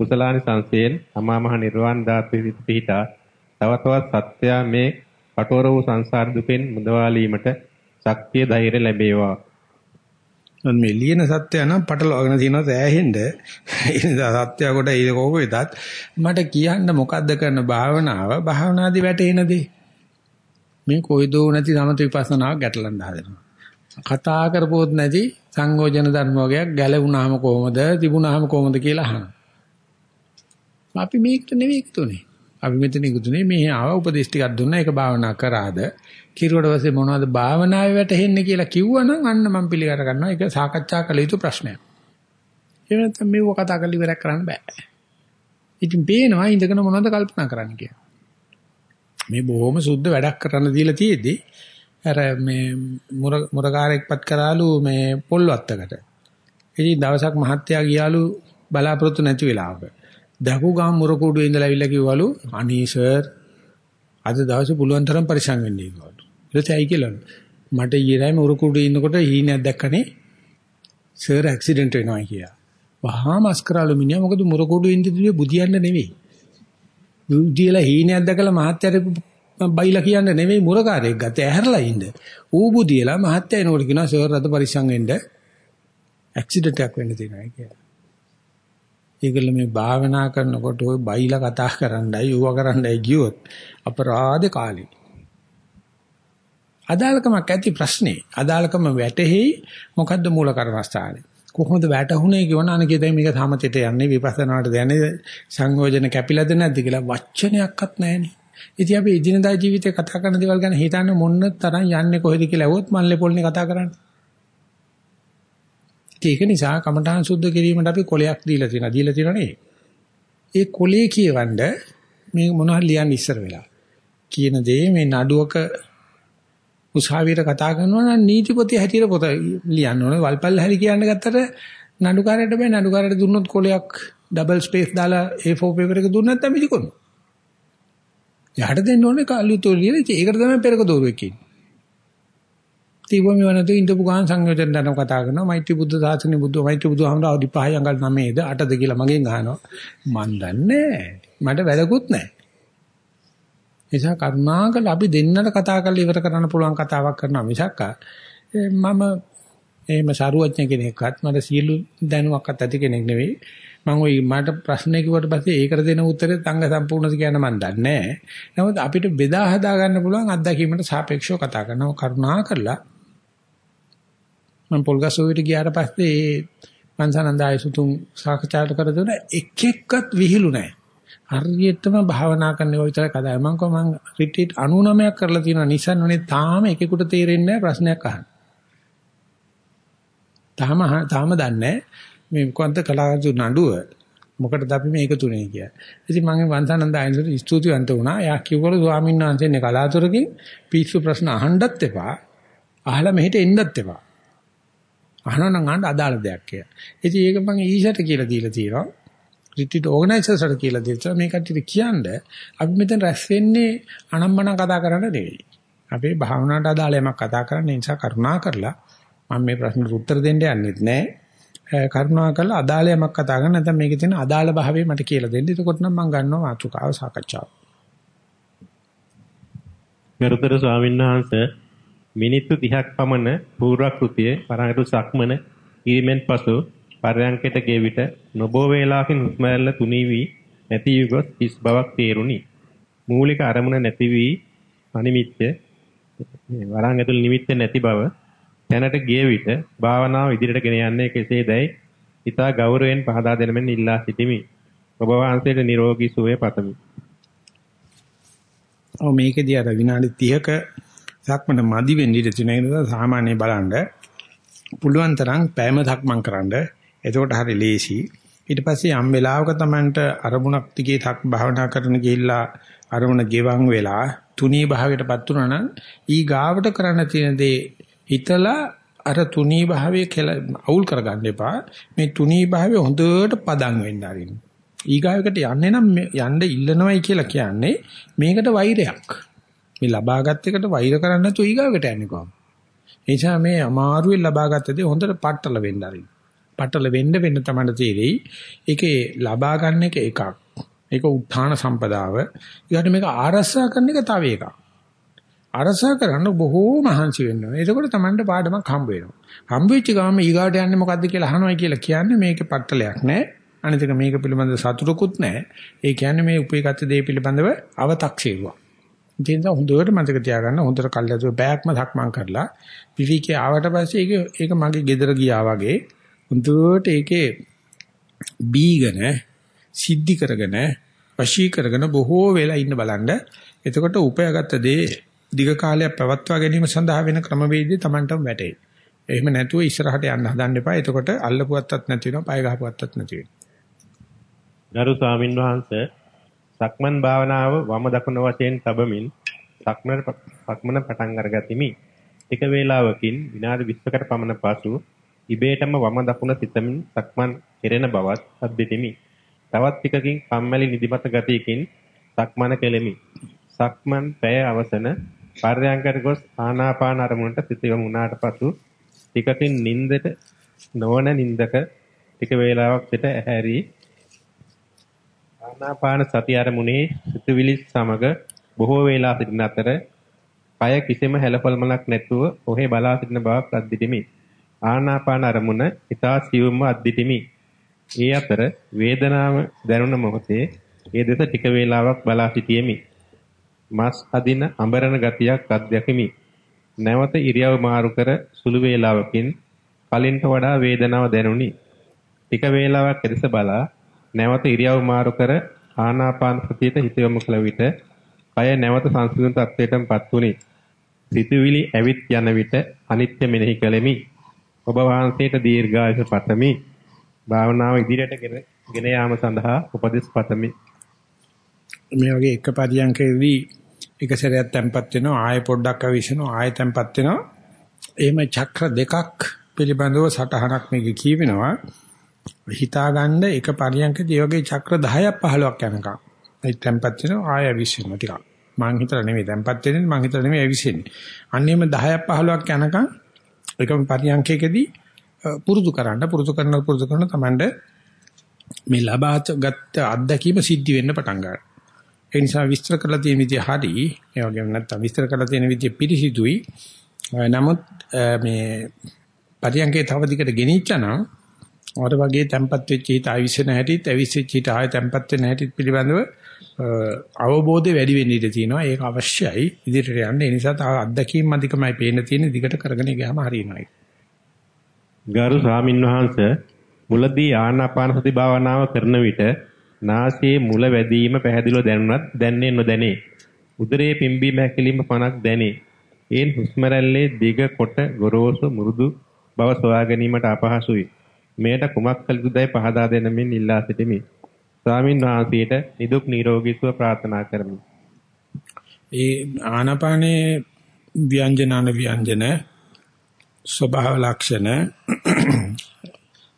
කුසලානි සංසයෙන් අමා මහ නිර්වාණ ධාතු පිහිටා තව තවත් සත්‍ය මේ කටෝර වූ සංසාර දුකෙන් මුදවාලීමට ශක්තිය ධෛර්ය ලැබේවා. මේ ලියන සත්‍ය නම් පටලවාගෙන තියෙනවා සෑහෙන්න. ඒ නිසා සත්‍ය කොට ඒක කෝක වෙතත් මට කියන්න මොකද්ද කරන භාවනාව භාවනාදී වැටෙන දේ. මේ කොයිදෝ නැති සමත විපස්සනාවක් ගැටලන්න හදනවා. කතා කරපොත් නැති සංයෝජන ධර්ම වගේක් ගැලවුණාම කොහොමද තිබුණාම කොහොමද කියලා අහනවා. අපි මේකට නෙවෙයි එකතුනේ. අපි මෙතන එකතුනේ මේ ආව උපදේශ ටිකක් දුන්නා ඒක භාවනා කරාද කිරුවට පස්සේ මොනවද භාවනාවේ වැටෙන්නේ කියලා කිව්වනම් අන්න මම පිළිගර ගන්නවා ඒක සාකච්ඡා කළ යුතු ප්‍රශ්නයක්. ඒ වෙනත්නම් මේව කතා කරලා ඉවරයක් කරන්න බෑ. ඉතින් පේනවා ඉඳගෙන මොනවද කල්පනා කරන්න කියලා. මේ බොහොම සුද්ධ වැඩක් කරන්න දීලා තියෙද්දි අර මේ මුරකාරයෙක්පත් කරාලු මේ පොල් වත්තකට. ඉතින් දවසක් මහත්තයා ගියාලු බලාපොරොත්තු නැති වෙලාවක. දහු ගාම් මුරකුඩුවේ ඉඳලා ඇවිල්ලා කිව්වලු අනී සර් අද දවසේ පුළුවන් තරම් පරිස්සම් වෙන්න කිව්වා. ඊට ඇයි කියලා. මට ඊරෑම උරුකුඩේ ඉන්නකොට හීනයක් දැක්කනේ. සර් ඇක්සිඩන්ට් වෙනවා කියලා. වහාම අස්කරාලු මිනිහා මොකද මුරකුඩු ඉඳිදුවේ බුදියන්න නෙවෙයි. බුදියලා හීනයක් දැකලා මහත්යට බයිලා කියන්න නෙවෙයි මුරකාරයෙක් ගත ඇහැරලා ඉන්න. ඌ බුදියලා මහත්ය එනකොට කියනවා සර් අද පරිස්සම් වෙන්න ඇක්සිඩන්ට් එකක් වෙන්න තියෙනවා කියලා. ඒගොල්ල මේ භාවනා කරනකොට ওই බයිලා කතා කරන්නයි ඌව කරන්නයි ගියොත් අපරාධ කාලේ. අදාළකමක් ඇති ප්‍රශ්නේ. අදාළකම වැටෙහි මොකද්ද මූල කර්මස්ථානේ? කොහොමද වැටුනේ කියවන අනකේතයි මේක සමතෙට යන්නේ විපස්සනාට යන්නේ සංයෝජන කැපිලාද නැද්ද කියලා වචනයක්වත් නැහැනේ. ඉතින් අපි එදිනදා ජීවිතේ කතා කරන දේවල් ගැන හිතන්නේ මොන්න තරම් යන්නේ කොහෙද කියලා ඇහුවොත් මල්ලේ පොල්නේ කතා කරන්නේ. ඒක නිසා කමඨාන් සුද්ධ කිරීමට අපි කොලයක් දීලා තියෙනවා. දීලා තියෙනවා නේ. ඒ කොලේ කියවන්න මේ මොනවද ලියන්නේ ඉස්සර වෙලා. කියන දේ මේ නඩුවක උසාවියට කතා කරනවා නම් නීතිපති හැටියට පොත ලියන්න ඕනේ. වල්පල් හැරි කියන්න ගත්තට නඩුකාරයට බෑ නඩුකාරයට දුන්නොත් කොලයක් ඩබල් ස්පේස් දාලා A4 පේපර් එක දුන්නත් නැත්නම් ඉදිකොන. යහට දෙන්න ඕනේ කල්ලිතෝ ලියලා ඒකට තමයි පෙරක දෝරුවෙක් ඉන්නේ. තීවම වනතු ඉඳපු ගාන සංයෝජන දන කතා කරනවා. මෛත්‍රී බුද්ධ සාසනේ බුද්ධ මෛත්‍රී බුදුහාමර අවදි 5 අඟල් 9ද 8ද කියලා මගෙන් අහනවා. මන් දන්නේ මට වැදකුත් නැහැ. නිසා කරුණාකර අපි දෙන්නට කතා කරලා ඉවර කරන්න පුළුවන් කතාවක් කරනවා මිසක් මම එහෙම සරුවඥ කෙනෙක්වත් මට සියලු දැනුමක්වත් ඇති කෙනෙක් නෙවෙයි. මම ওই මට ප්‍රශ්න කිව්වට පස්සේ ඒකට දෙන උත්තරේ තංග සම්පූර්ණද කියන මම දන්නේ නැහැ. නමුත් අපිට බෙදා හදා ගන්න පුළුවන් අත්දැකීමට සාපේක්ෂව කතා කරනවා. කරුණා කරලා මම පොල්ගසෝවිට ගියාට පස්සේ මන්සනන්දාය සුතුම් සාකච්ඡාට කර දුන එක එක්කත් විහිළු නැහැ. හරියටම භාවනා කරනවා විතර කතායි. මම කව මම රිට්‍රීට් 99ක් කරලා තියෙනවා නිසන්වනේ තාම එකෙකුට තේරෙන්නේ නැහැ ප්‍රශ්නයක් අහන්න. තාම තාම දන්නේ මේ මොකද්ද කලාවතු නඩුව මොකටද අපි මේක තුනේ කියලා. ඉතින් මම වංශානන්ද ආයනට ස්තුතිවන්ත වුණා. එයා කිව්වලු ස්වාමීන් වහන්සේනේ කලාතුරකින් පිස්සු ප්‍රශ්න අහන්නත් එපා. අහලා මෙහෙට එන්නත් එපා. අහනනම් අහන්න අදාළ දෙයක් කියලා. ඉතින් ඒක මම ඊෂට කියලා දීලා තියෙනවා. රිට්‍රීට් ඕගනයිසර්ස්ට කියලා දෙන්න මේ කට්ටියට කියන්නේ අපි මෙතන රැස් වෙන්නේ අනම්මනම් කතා කරන්න නෙවෙයි. අපේ භාවනාවට අදාළ යමක් කතා කරන්න නිසා කරුණා කරලා මම මේ ප්‍රශ්නට උත්තර දෙන්න යන්නෙත් නැහැ. කරුණා කරලා අදාළ යමක් කතා කරන්න නැත්නම් මේකේ තියෙන අදාළ භාවය මට කියලා දෙන්න. එතකොට නම් මම ගන්නවා මාතෘකාව සාකච්ඡාව. ගරුතර ස්වාමීන් වහන්සේ මිනිත්තු 30ක් පමණ පූර්වක්‍ෘතියේ පරංගතු සක්මන කිරීමෙන් පසු පරයන්කයට ගේ විට නොබෝ වේලාවකින් හුස්ම රැල්ල තුනී වී නැති යුගොත් හිස් බවක් තේරුණි. මූලික අරමුණ නැති වී අනිමිත්‍ය වරන් ඇතුළේ නිමිත්ත නැති බව දැනට ගිය විට භාවනාව ඉදිරියට ගෙන යන්නේ කෙසේදයි ඊතා ගෞරවයෙන් පහදා දෙන මෙන් ඉල්ලා සිටිමි. ඔබ වහන්සේට නිරෝගී සුවය පතමි. ඔව් මේකදී අර විනාඩි 30ක සක්මන මදි වෙන්න ඉඩ තියෙන නිසා සාමාන්‍ය බලන්න පුළුවන් තරම් පෑම සක්මන් කරන්න එතකොට හරි ලේසි. ඊට පස්සේ යම් වෙලාවක Tamanට අරමුණක් දිගේ තක් භාවනා කරන ගිහිල්ලා අරමුණ ගෙවන් වෙලා තුනී භාවයටපත් වුණා නම් ඊ ගාවට කරන්න තියෙන දේ හිතලා අර තුනී භාවයේ කියලා අවුල් කරගන්න එපා. මේ තුනී භාවය හොඳට පදම් වෙන්න ආරින්න. ඊගාවකට යන්නේ නම් යන්න ඉල්ලනවයි කියලා කියන්නේ මේකට වෛරයක්. මේ ලබාගත් එකට වෛර කරන්නේ නැතුව ඊගාවට යන්නේ කොහොමද? ඒ නිසා මේ අමාරුවේ ලබාගත් දේ හොඳට පටල වෙන්න ආරින්. පටල වෙන්න වෙන්න තමයි තේරෙයි. ඒකේ ලබා ගන්න එක එකක්. ඒක උත්හාන සම්පදාව. ඊට මේක ආරසා කරන එක තව එකක්. අරසා කරන්න බොහෝ මහන්සි වෙන්න ඕනේ. එතකොට Tamanට පාඩමක් හම්බ වෙනවා. හම්බ වෙච්ච ගාම ඊගාට යන්නේ මොකද්ද කියලා අහනවා කියලා කියන්නේ මේකේ පටලයක් නැහැ. අනිතික මේක පිළිබඳ සතුටුකුත් නැහැ. ඒ කියන්නේ මේ උපේගත දේ පිළිබඳව අව탁සීරුවක්. ඉතින් හොඳට මතක තියාගන්න හොඳට කල්ලාතු බෑක්ම ධක්මං කරලා විවිකේ ආවට පස්සේ ඒක ඒක මගේ ගෙදර ගියා වගේ හොඳට ඒකේ බීගෙන සිද්ධි කරගෙන වශී කරගෙන බොහෝ වෙලා ඉන්න බලන්න. එතකොට උපයාගත්ත දේ දිග කාලයක් පවත්වා ගැනීම සඳහා වෙන ක්‍රමවේදය Tamanටම වැටේ. එහෙම නැතුව ඉස්සරහට යන්න හදන්න එපා. එතකොට අල්ලපුවත්තත් නැති වෙනවා, පය ගහපුවත්තත් නැති වෙනවා. ගරු ස්වාමින් වහන්සේ සක්මන් භාවනාව වම දකුණ වශයෙන් තබමින් සක්මන සක්මන පටන් අරගතිමි. ටික වේලාවකින් විනාඩි 20කට පමණ පසු ඉබේටම වම දකුණ සිතමින් සක්මන් කෙරෙන බවත් අද්දිටිමි. තවත් ටිකකින් කම්මැලි නිදිමත ගතියකින් සක්මන කෙලෙමි. සක්මන් පැය අවසන පර්යංකයට ගොස් ආනාපාන අරමුණට සිත යොමු වුණාට පසු ටිකකින් නින්දට නොවන නින්දක ටික වේලාවක් සිට ඇහැරි ආනාපාන සති අරමුණේ සිතුවිලි සමග බොහෝ වේලා සිටින අතර পায় කිසිම හැලපොල්මලක් නැතුව ඔහේ බලා සිටින බවක් අද්දිටිමි. ආනාපාන අරමුණ ඊතා සියුම්ව අද්දිටිමි. ඒ අතර වේදනාව දැනුණ මොහොතේ ඒ දෙස ටික වේලාවක් බලා සිටියෙමි. මස් අදින අඹරන ගතියක් අත්දැකිමි. නැවත ඉරියව් මාරු කර සුළු වේලාවකින් කලින්ට වඩා වේදනාව දැනුනි. ටික වේලාවක් එදෙස බලා නැවත ඉරියව් මාරු කර ආනාපාන සතියට හිත යොමු කළ විට කය නැවත සංසිඳන තත්ත්වයටපත් වුනි. සිතුවිලි ඇවිත් යන විට අනිත්‍ය මෙනෙහි කළෙමි. ඔබ වහන්සේට දීර්ඝායුෂ පතමි. භාවනාව ඉදිරියට ගෙන යාම සඳහා උපදෙස් පතමි. මේ වගේ එක පරියන්කේදී එක සැරයක් තැම්පත් වෙනවා ආයෙ පොඩ්ඩක් අවිසනවා ආයෙ තැම්පත් වෙනවා. එහෙම චක්‍ර දෙකක් පිළිබඳව සටහනක් මේක කියවෙනවා. හිතාගන්න එක පරියන්කදී වගේ චක්‍ර 10ක් 15ක් යනකම්. ඒ තැම්පත් වෙනවා ආයෙ අවිසනවා ටිකක්. මං හිතලා නෙමෙයි තැම්පත් වෙන්නේ මං හිතලා නෙමෙයි අවිසෙන්නේ. අන්නේම 10ක් 15ක් යනකම් එකම පරියන්කේකදී පුරුදු කරන්න පුරුදු කරන පුරුදු කරන තමන්ට මේ ලබාගත් අත්දැකීම සිද්ධ වෙන්න පටන් ගන්නවා. ඒ නිසා විස්තර කරලා තියෙන විදිහ හරි, ඒ වගේම නැත්තම් විස්තර කරලා තියෙන විදිහ පිළිසිදුයි. නමුත් මේ පරියන්කේ තව දිගට ගෙනිච්චනම් අර වගේ තැම්පත් වෙච්ච හිත ආවිසන හැටිත්, අවිසෙච්ච හිත ආය තැම්පත් වෙන හැටිත් පිළිබඳව අවබෝධය වැඩි වෙන්න ඉඩ තියෙනවා. ඒක අවශ්‍යයි ඉදිරියට යන්න. ඒ නිසා තව අත්දැකීම් අධිකමයි පේන්න තියෙන දිගට කරගෙන ගියාම හරියනවා. ගරු ස්වාමින්වහන්සේ මුලදී ආනාපාන සති භාවනාව කරන විට නාසයේ මුල වැදීම පැහැදිලිව දැනුණත් දැන්නේ නොදැනේ. උදරයේ පිම්බීම හැකිලිම පණක් දැනේ. ඒන් හුස්ම රැල්ලේ දිග කොට ගොරෝසු මුරුදු බව සොයා ගැනීමට අපහසුයි. මෙයට කුමක් කළ යුතුදයි පහදා දෙනමින් ඉල්ලා සිටිමි. ස්වාමින් වහන්සේට නිදුක් නිරෝගී සුව ප්‍රාර්ථනා කරමි. ඒ ආනාපානේ ව්‍යංජනාන ව්‍යංජන ස්වභාව ලක්ෂණ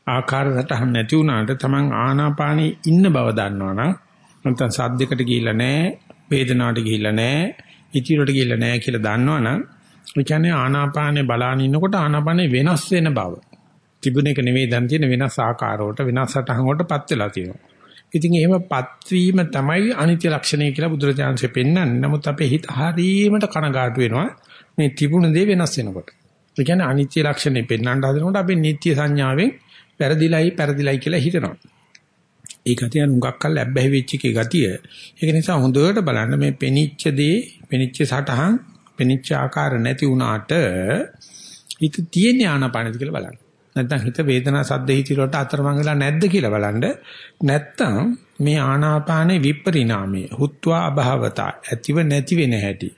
ආකාර සටහන් නැති වුණාට තමන් ආනාපානී ඉන්න බව දන්නවනම් නැත්නම් සද්දයකට ගිහිල්ලා නැහැ වේදනාවට ගිහිල්ලා නැහැ ඉතිරට ගිහිල්ලා නැහැ කියලා දන්නවනම් ඒ කියන්නේ ආනාපානේ බලාන ඉන්නකොට ආනාපානේ වෙනස් වෙන බව තිබුණ එක නෙවෙයි දැන් තියෙන වෙනස් ආකාරවලට වෙනස් සටහන් වලටපත් වෙලා තියෙනවා ඉතින් එහෙමපත් වීම තමයි අනිත්‍ය ලක්ෂණය කියලා බුදුරජාණන්සේ පෙන්වන්නේ නමුත් අපේ හිත හරීමට කනගාටු වෙනවා මේ තිබුණ දේ වෙනස් වෙනකොට ඒ කියන්නේ අනිත්‍ය ලක්ෂණය පෙන්වන්න හදනකොට අපි නිත්‍ය සංඥාවෙන් පෙරදිලයි පෙරදිලයි කියලා හිතනවා. ඒ ගතිය නුඟක් කල් ලැබ්බැහි වෙච්ච එකේ ගතිය. ඒක නිසා හොඳට බලන්න මේ පෙනිච්ච දේ, පෙනිච්ච සටහන්, පෙනිච්ච ආකාර නැති වුණාට හිත තියෙන ආනපානද කියලා බලන්න. නැත්නම් හිත වේදනා සද්ද හිතිර වලට අතරමං වෙලා නැද්ද කියලා බලන්න. නැත්නම් මේ ආනාපානේ විපරිණාමයේ හුත්වා අභවතා ඇතිව නැති වෙන හැටි.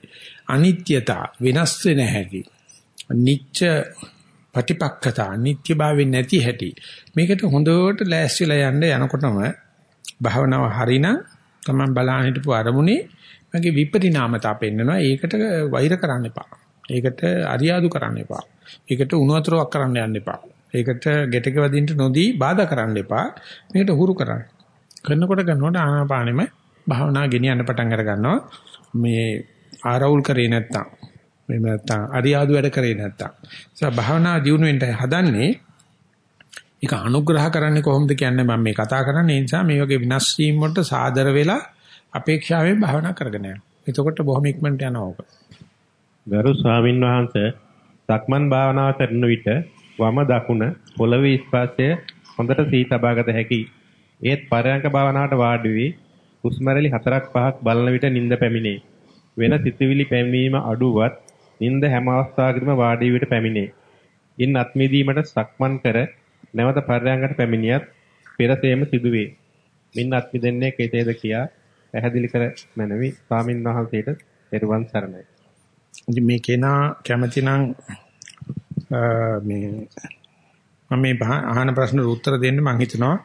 අනිත්‍යතා වෙනස් වෙන හැටි. නිච්ච පටිපක්කතා නිත්‍ය භාවයෙන් නැති හැටි මේකට හොඳට ලෑස්තිලා යන්න යනකොටම භාවනාව හරිනම් තමයි බලන්න හිටපු අරමුණේ මගේ විපරිණාමතා පෙන්නනවා ඒකට වෛර කරන්න එපා ඒකට අරියාදු කරන්න එපා ඒකට උණු වතුරක් කරන්න යන්න එපා ඒකට ගැටක වදින්න නොදී බාධා කරන්න එපා මේකට හුරු කරන්න කරනකොට කරනකොට ආනාපානෙම භාවනා ගෙනියන්න පටන් අර ගන්නවා මේ ආරවුල් කරේ නැත්තම් එහෙම නැත්නම් අරියාදු වැඩ කරේ නැත්නම්. ඒ භාවනා දියුණුවෙන්ට හදන්නේ ඒක අනුග්‍රහ කරන්නේ කොහොමද කියන්නේ මම මේ කතා කරන්නේ ඒ නිසා මේ වගේ විනාශ වීම වලට සාදර වෙලා අපේක්ෂාවෙන් භාවනා කරගෙන යනවා. එතකොට බොහොම ඉක්මනට යනවා ඕක. ගරු ස්වාමින් වහන්සේ සක්මන් භාවනාව කරන විට වම දකුණ පොළවේ ස්පර්ශය හොඳට සී තබාගත හැකියි. ඒත් පරයන්ක භාවනාවට වාඩි වී හුස්ම රැලි 4ක් 5ක් බලන විට නිින්ද පැමිණේ. වෙන සිතුවිලි පැමිණීම අඩුවත් නින්ද හැම අවස්ථාවකදීම වාඩි විට පැමිණේ. ඉන් අත්මිදීමට සක්මන් කර නැවත පර්යංගකට පැමිණියත් පෙරසේම සිදුවේ. මින් අත්මිදෙන්නේ කෙසේද කියා පැහැදිලි කර මැනවි ස්වාමින් වහන්සේට පෙරවන් සරණයි. ඉතින් මේ කෙනා කැමතිනම් මේ මම මේ අහන ප්‍රශ්නට උත්තර දෙන්න මම හිතනවා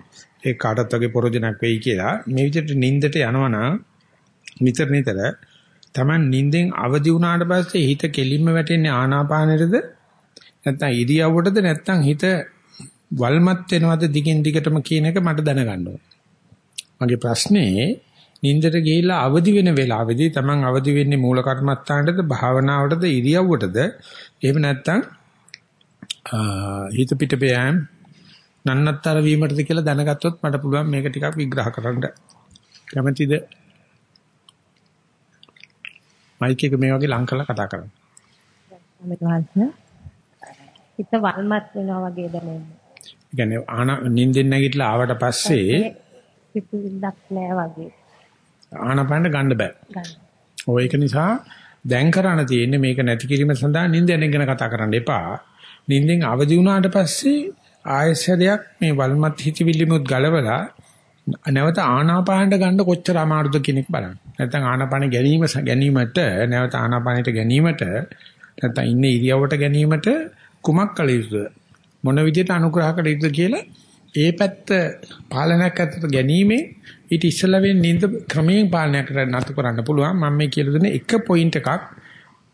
ඒ කාටත් වගේ ප්‍රයෝජනක් වෙයි කියලා. මේ විදිහට නින්දට යනවනම් නිතර නිතර Taman නිින්දෙන් අවදි වුණාට පස්සේ හිත කෙලින්ම වැටෙන්නේ ආනාපානෙටද? නැත්නම් ඉරියව්වටද? නැත්නම් හිත වල්මත් වෙනවද දිගින් දිගටම කියන එක මට දැනගන්න මගේ ප්‍රශ්නේ නින්දට ගිහිල්ලා අවදි වෙන වෙලාවේදී Taman අවදි වෙන්නේ මූල කර්මස්ථානටද භාවනාවටද ඉරියව්වටද? එහෙම නැත්නම් හිත පිට බෑම් නන්නත්තර වීමටද කියලා දැනගත්තොත් මට පුළුවන් මේක ටිකක් විග්‍රහ කරන්න. කැමැතිද? මයික් එක මේ වගේ ලං කරලා කතා කරන්න. හිත වල්මත් වෙනවා වගේ දැනෙන්නේ. ඒ කියන්නේ ආන නිින්දෙන් නැගිටලා ආවට පස්සේ පිටුල්ලක් නෑ වගේ. ආනපනට ගන්න බෑ. ඔය ඒක නිසා දැන් කරණ තියෙන්නේ මේක නැති කිරීම සඳහා නිින්දෙන් ගැන කතා කරන්න එපා. නිින්දෙන් අවදි වුණාට පස්සේ ආයශරයක් මේ වල්මත් හිතවිලිමුත් ගලවලා නැවත ආනාපානට ගන්න කොච්චර අමාරුද කියන එක බලන්න. නැත්නම් ආනාපාන ගැනීම ගැනීමට නැවත ආනාපානයට ගැනීමට නැත්නම් ඉන්නේ ඉරියව්වට ගැනීමට කුමක් කළ යුතුද? මොන විදිහට අනුග්‍රහ කළ යුතුද කියලා ඒ පැත්ත පාලනයක් අතට ගැනීමේ ඊට ඉස්සලා වෙන්නේ නින්ද ක්‍රමයෙන් පාලනයක් නතු කරන්න පුළුවන්. මම මේ කියලා දෙන එක පොයින්ට් එකක්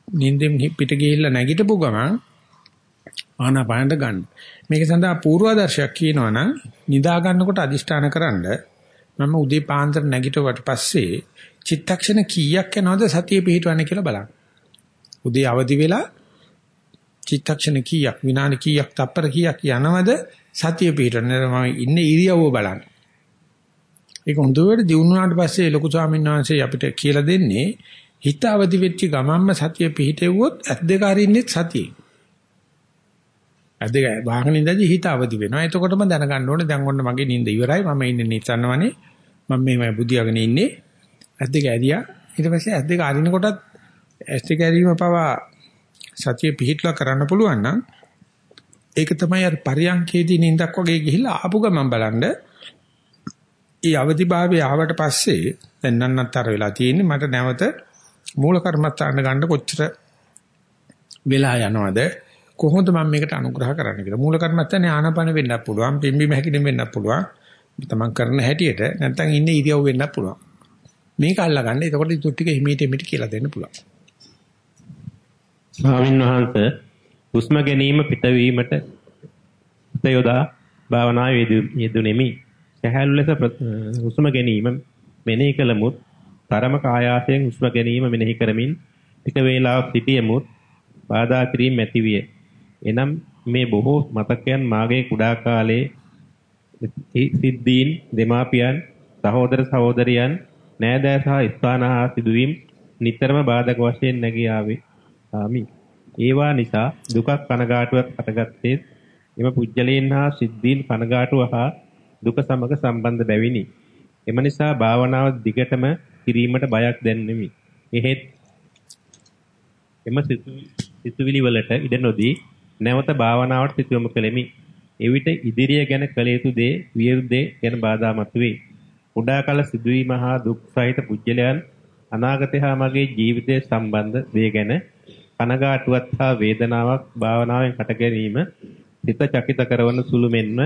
නින්දෙන් පිට ගිහිල්ලා නැගිටපු ගමන් ආනාපානට ගන්න. මේක සඳහා පූර්වාදර්ශයක් කියනවා නම් නිදා ගන්නකොට අදිෂ්ඨාන කරන්න මම උදේ පාන්දර නැගිටුවට පස්සේ චිත්තක්ෂණ කීයක් යනවද සතිය පිහිටවන්නේ කියලා බලන්න. උදේ අවදි වෙලා චිත්තක්ෂණ කීයක් විනාඩි කීයක් තප්පර කීයක් යනවද සතිය පිහිටවන්නේ මම ඉන්නේ ඉරියව්ව බලන්න. ඒක හොඳට දිනුනාට පස්සේ ලොකු ස්වාමීන් වහන්සේ අපිට කියලා දෙන්නේ හිත අවදි වෙච්ච ගමන්ම සතිය පිහිටෙව්වොත් ඇස් දෙක අරින්නෙත් සතියේ. ඇස් දෙක වාහන ඉඳදී හිත අවදි වෙනවා. එතකොටම දැනගන්න ඕනේ දැන් ඔන්න මගේ නිින්ද ඉවරයි. මම ඉන්නේ නිසන්නවනේ. මම මේ බුදියාගෙන ඉන්නේ. ඇස් දෙක ඇරියා. ඊට පස්සේ ඇස් දෙක අරිනකොටත් ඇස් දෙක ඇරීම පවා සතිය පිහිටලා කරන්න පුළුවන් නම් ඒක තමයි අර පරියන්කේදී නිින්දක් වගේ ගිහිල්ලා ආපු ගමන් බලන්න. ඊ අවදිභාවය ආවට පස්සේ දැන් නන්නතර වෙලා තියෙන්නේ මට නැවත මූල කර්මස්ථාන ගන්න කොච්චර වෙලා යනවද කොහොමද මම මේකට අනුග්‍රහ කරන්න කියලා. මූල කර්මස්ථානේ ආනාපාන වෙන්නත් පුළුවන්, පිම්බීම හැකිලිම වෙන්නත් පුළුවන්. තමන් කරන හැටියට නැත්නම් ඉන්නේ ඉරියව් වෙන්නත් පුළුවන්. මේක අල්ලගන්න. එතකොට ඉතුරු ටික හිමීට හිමීට කියලා දෙන්න පුළුවන්. ස්වාමීන් වහන්සේ හුස්ම ගැනීම පිටවීමට හිත යොදා භාවනාවේ යෙදුණෙමි. සහැල්ලු ලෙස හුස්ම ගැනීම මෙනෙහි කළමුත් තරමක ආයාසයෙන් හුස්ම ගැනීම මෙනෙහි කරමින් ටික වේලාවක් සිටියමුත් බාධා කිරීම ඇතිවිය. එනම් මේ බොහෝ මතකයන් මාගේ කුඩා කාලයේ සිද්ධීන් දෙමාපියන් සහෝදර සහෝදරියන් නෑදෑ සහ ස්ථානහා සිදුවීම් නිතරම බාධක වශයෙන් නැගී ආවේ. ආමි. ඒවා නිසා දුකක් කනගාටුවක් හටගත්තේ එම පුජ්‍යලයන් හා සිද්ධීන් කනගාටුව හා දුක සමග සම්බන්ධ බැවිනි. එම නිසා භාවනාව දිගටම කිරීමට බයක් දැනෙමි. එහෙත් එම සිතුවිලි වලට ඉඩ නොදී නැවත භාවනාවට සිත යොමු කෙලෙමි. එවිට ඉදිරිය ගැන කළ යුතු දේ විය යුතු දේ ගැන බාධා මතුවේ. කුඩා කල සිදුවීම හා දුක් සහිත පුජ්‍යලයන් අනාගතය හා මගේ ජීවිතය සම්බන්ධ දේ ගැන කනගාටුවක් හා වේදනාවක් භාවනාවෙන් හට ගැනීම සිත චකිත කරවන සුළු මෙන්ම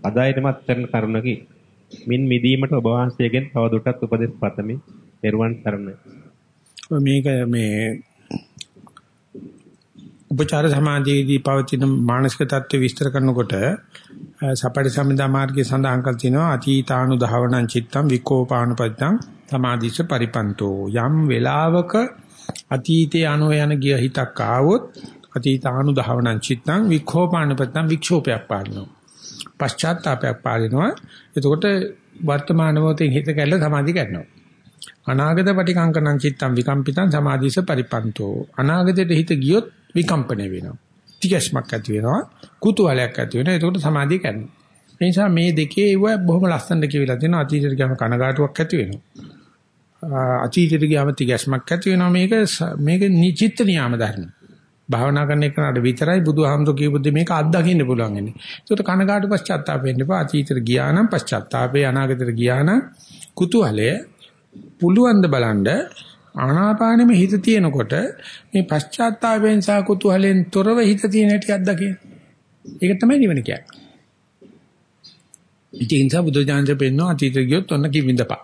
අදායනමත් කරන කරුණකි. මින් මිදීමට ඔබ වහන්සේගෙන් තවදුරටත් උපදෙස් පතමි. පෙරුවන් සරණයි. මේක මේ උපචාර සමාධියේදී පවතින මානසික தত্ত্ব විස්තර කරනකොට සපටි සම්දා මාර්ගයේ සඳහන් කර තිනවා අතීතානු ධාවණං චිත්තං විකෝපානුපද්දං සමාධිස පරිපන්තෝ. යම් වෙලාවක අතීතේ අනෝ යන ගිය හිතක් ආවොත් අතීතානු ධාවණං චිත්තං විකෝපානුපද්දං වික්ෂෝපයක් පාඩනවා පශ්චාත්තාපයක් පාඩනවා එතකොට වර්තමාන මොහොතේ හිත කැල්ල සමාධිය ගන්නවා අනාගත පටිකංකනං චිත්තං විකම්පිතං සමාධිස පරිපන්තෝ. අනාගතයට හිත ගියොත් විකම්පණය වෙනවා. තිගැස්මක් ඇති වෙනවා. කුතුහලයක් ඇති වෙනවා. ඒකට සමාධිය කරනවා. ඒ නිසා මේ දෙකේ ඒව බොහොම ලස්සනට කියවිලා තියෙනවා. අතීතයට ගියාම කනගාටුවක් ඇති වෙනවා. අතීතයට ගියාම තිගැස්මක් ඇති වෙනවා. මේක මේක නිචිත්ත නියාම ධර්ම. භාවනා කරන එකට විතරයි බුදුහාමුදුරු කියපු දේ මේක අත්දකින්න පුළුවන් වෙන්නේ. ඒකට කනගාටු පශ්චාත්තාප වෙන්න එපා. අතීතයට ගියා නම් පශ්චාත්තාපේ අනාගතයට ගියා නම් කුතුහලය පුළුවන් ද බලන්න ආනාපානෙම හිත තියෙනකොට මේ පශ්චාත්තාපයෙන් සහ කුතුහලෙන් තොරව හිත තියෙන හැටි අත්දකින්න. ඒක තමයි නිවන කියන්නේ. ඉතින් සා බුදු දානජ පෙන්නෝ අතීත ගියොත් ඔන්න කිවිඳපා.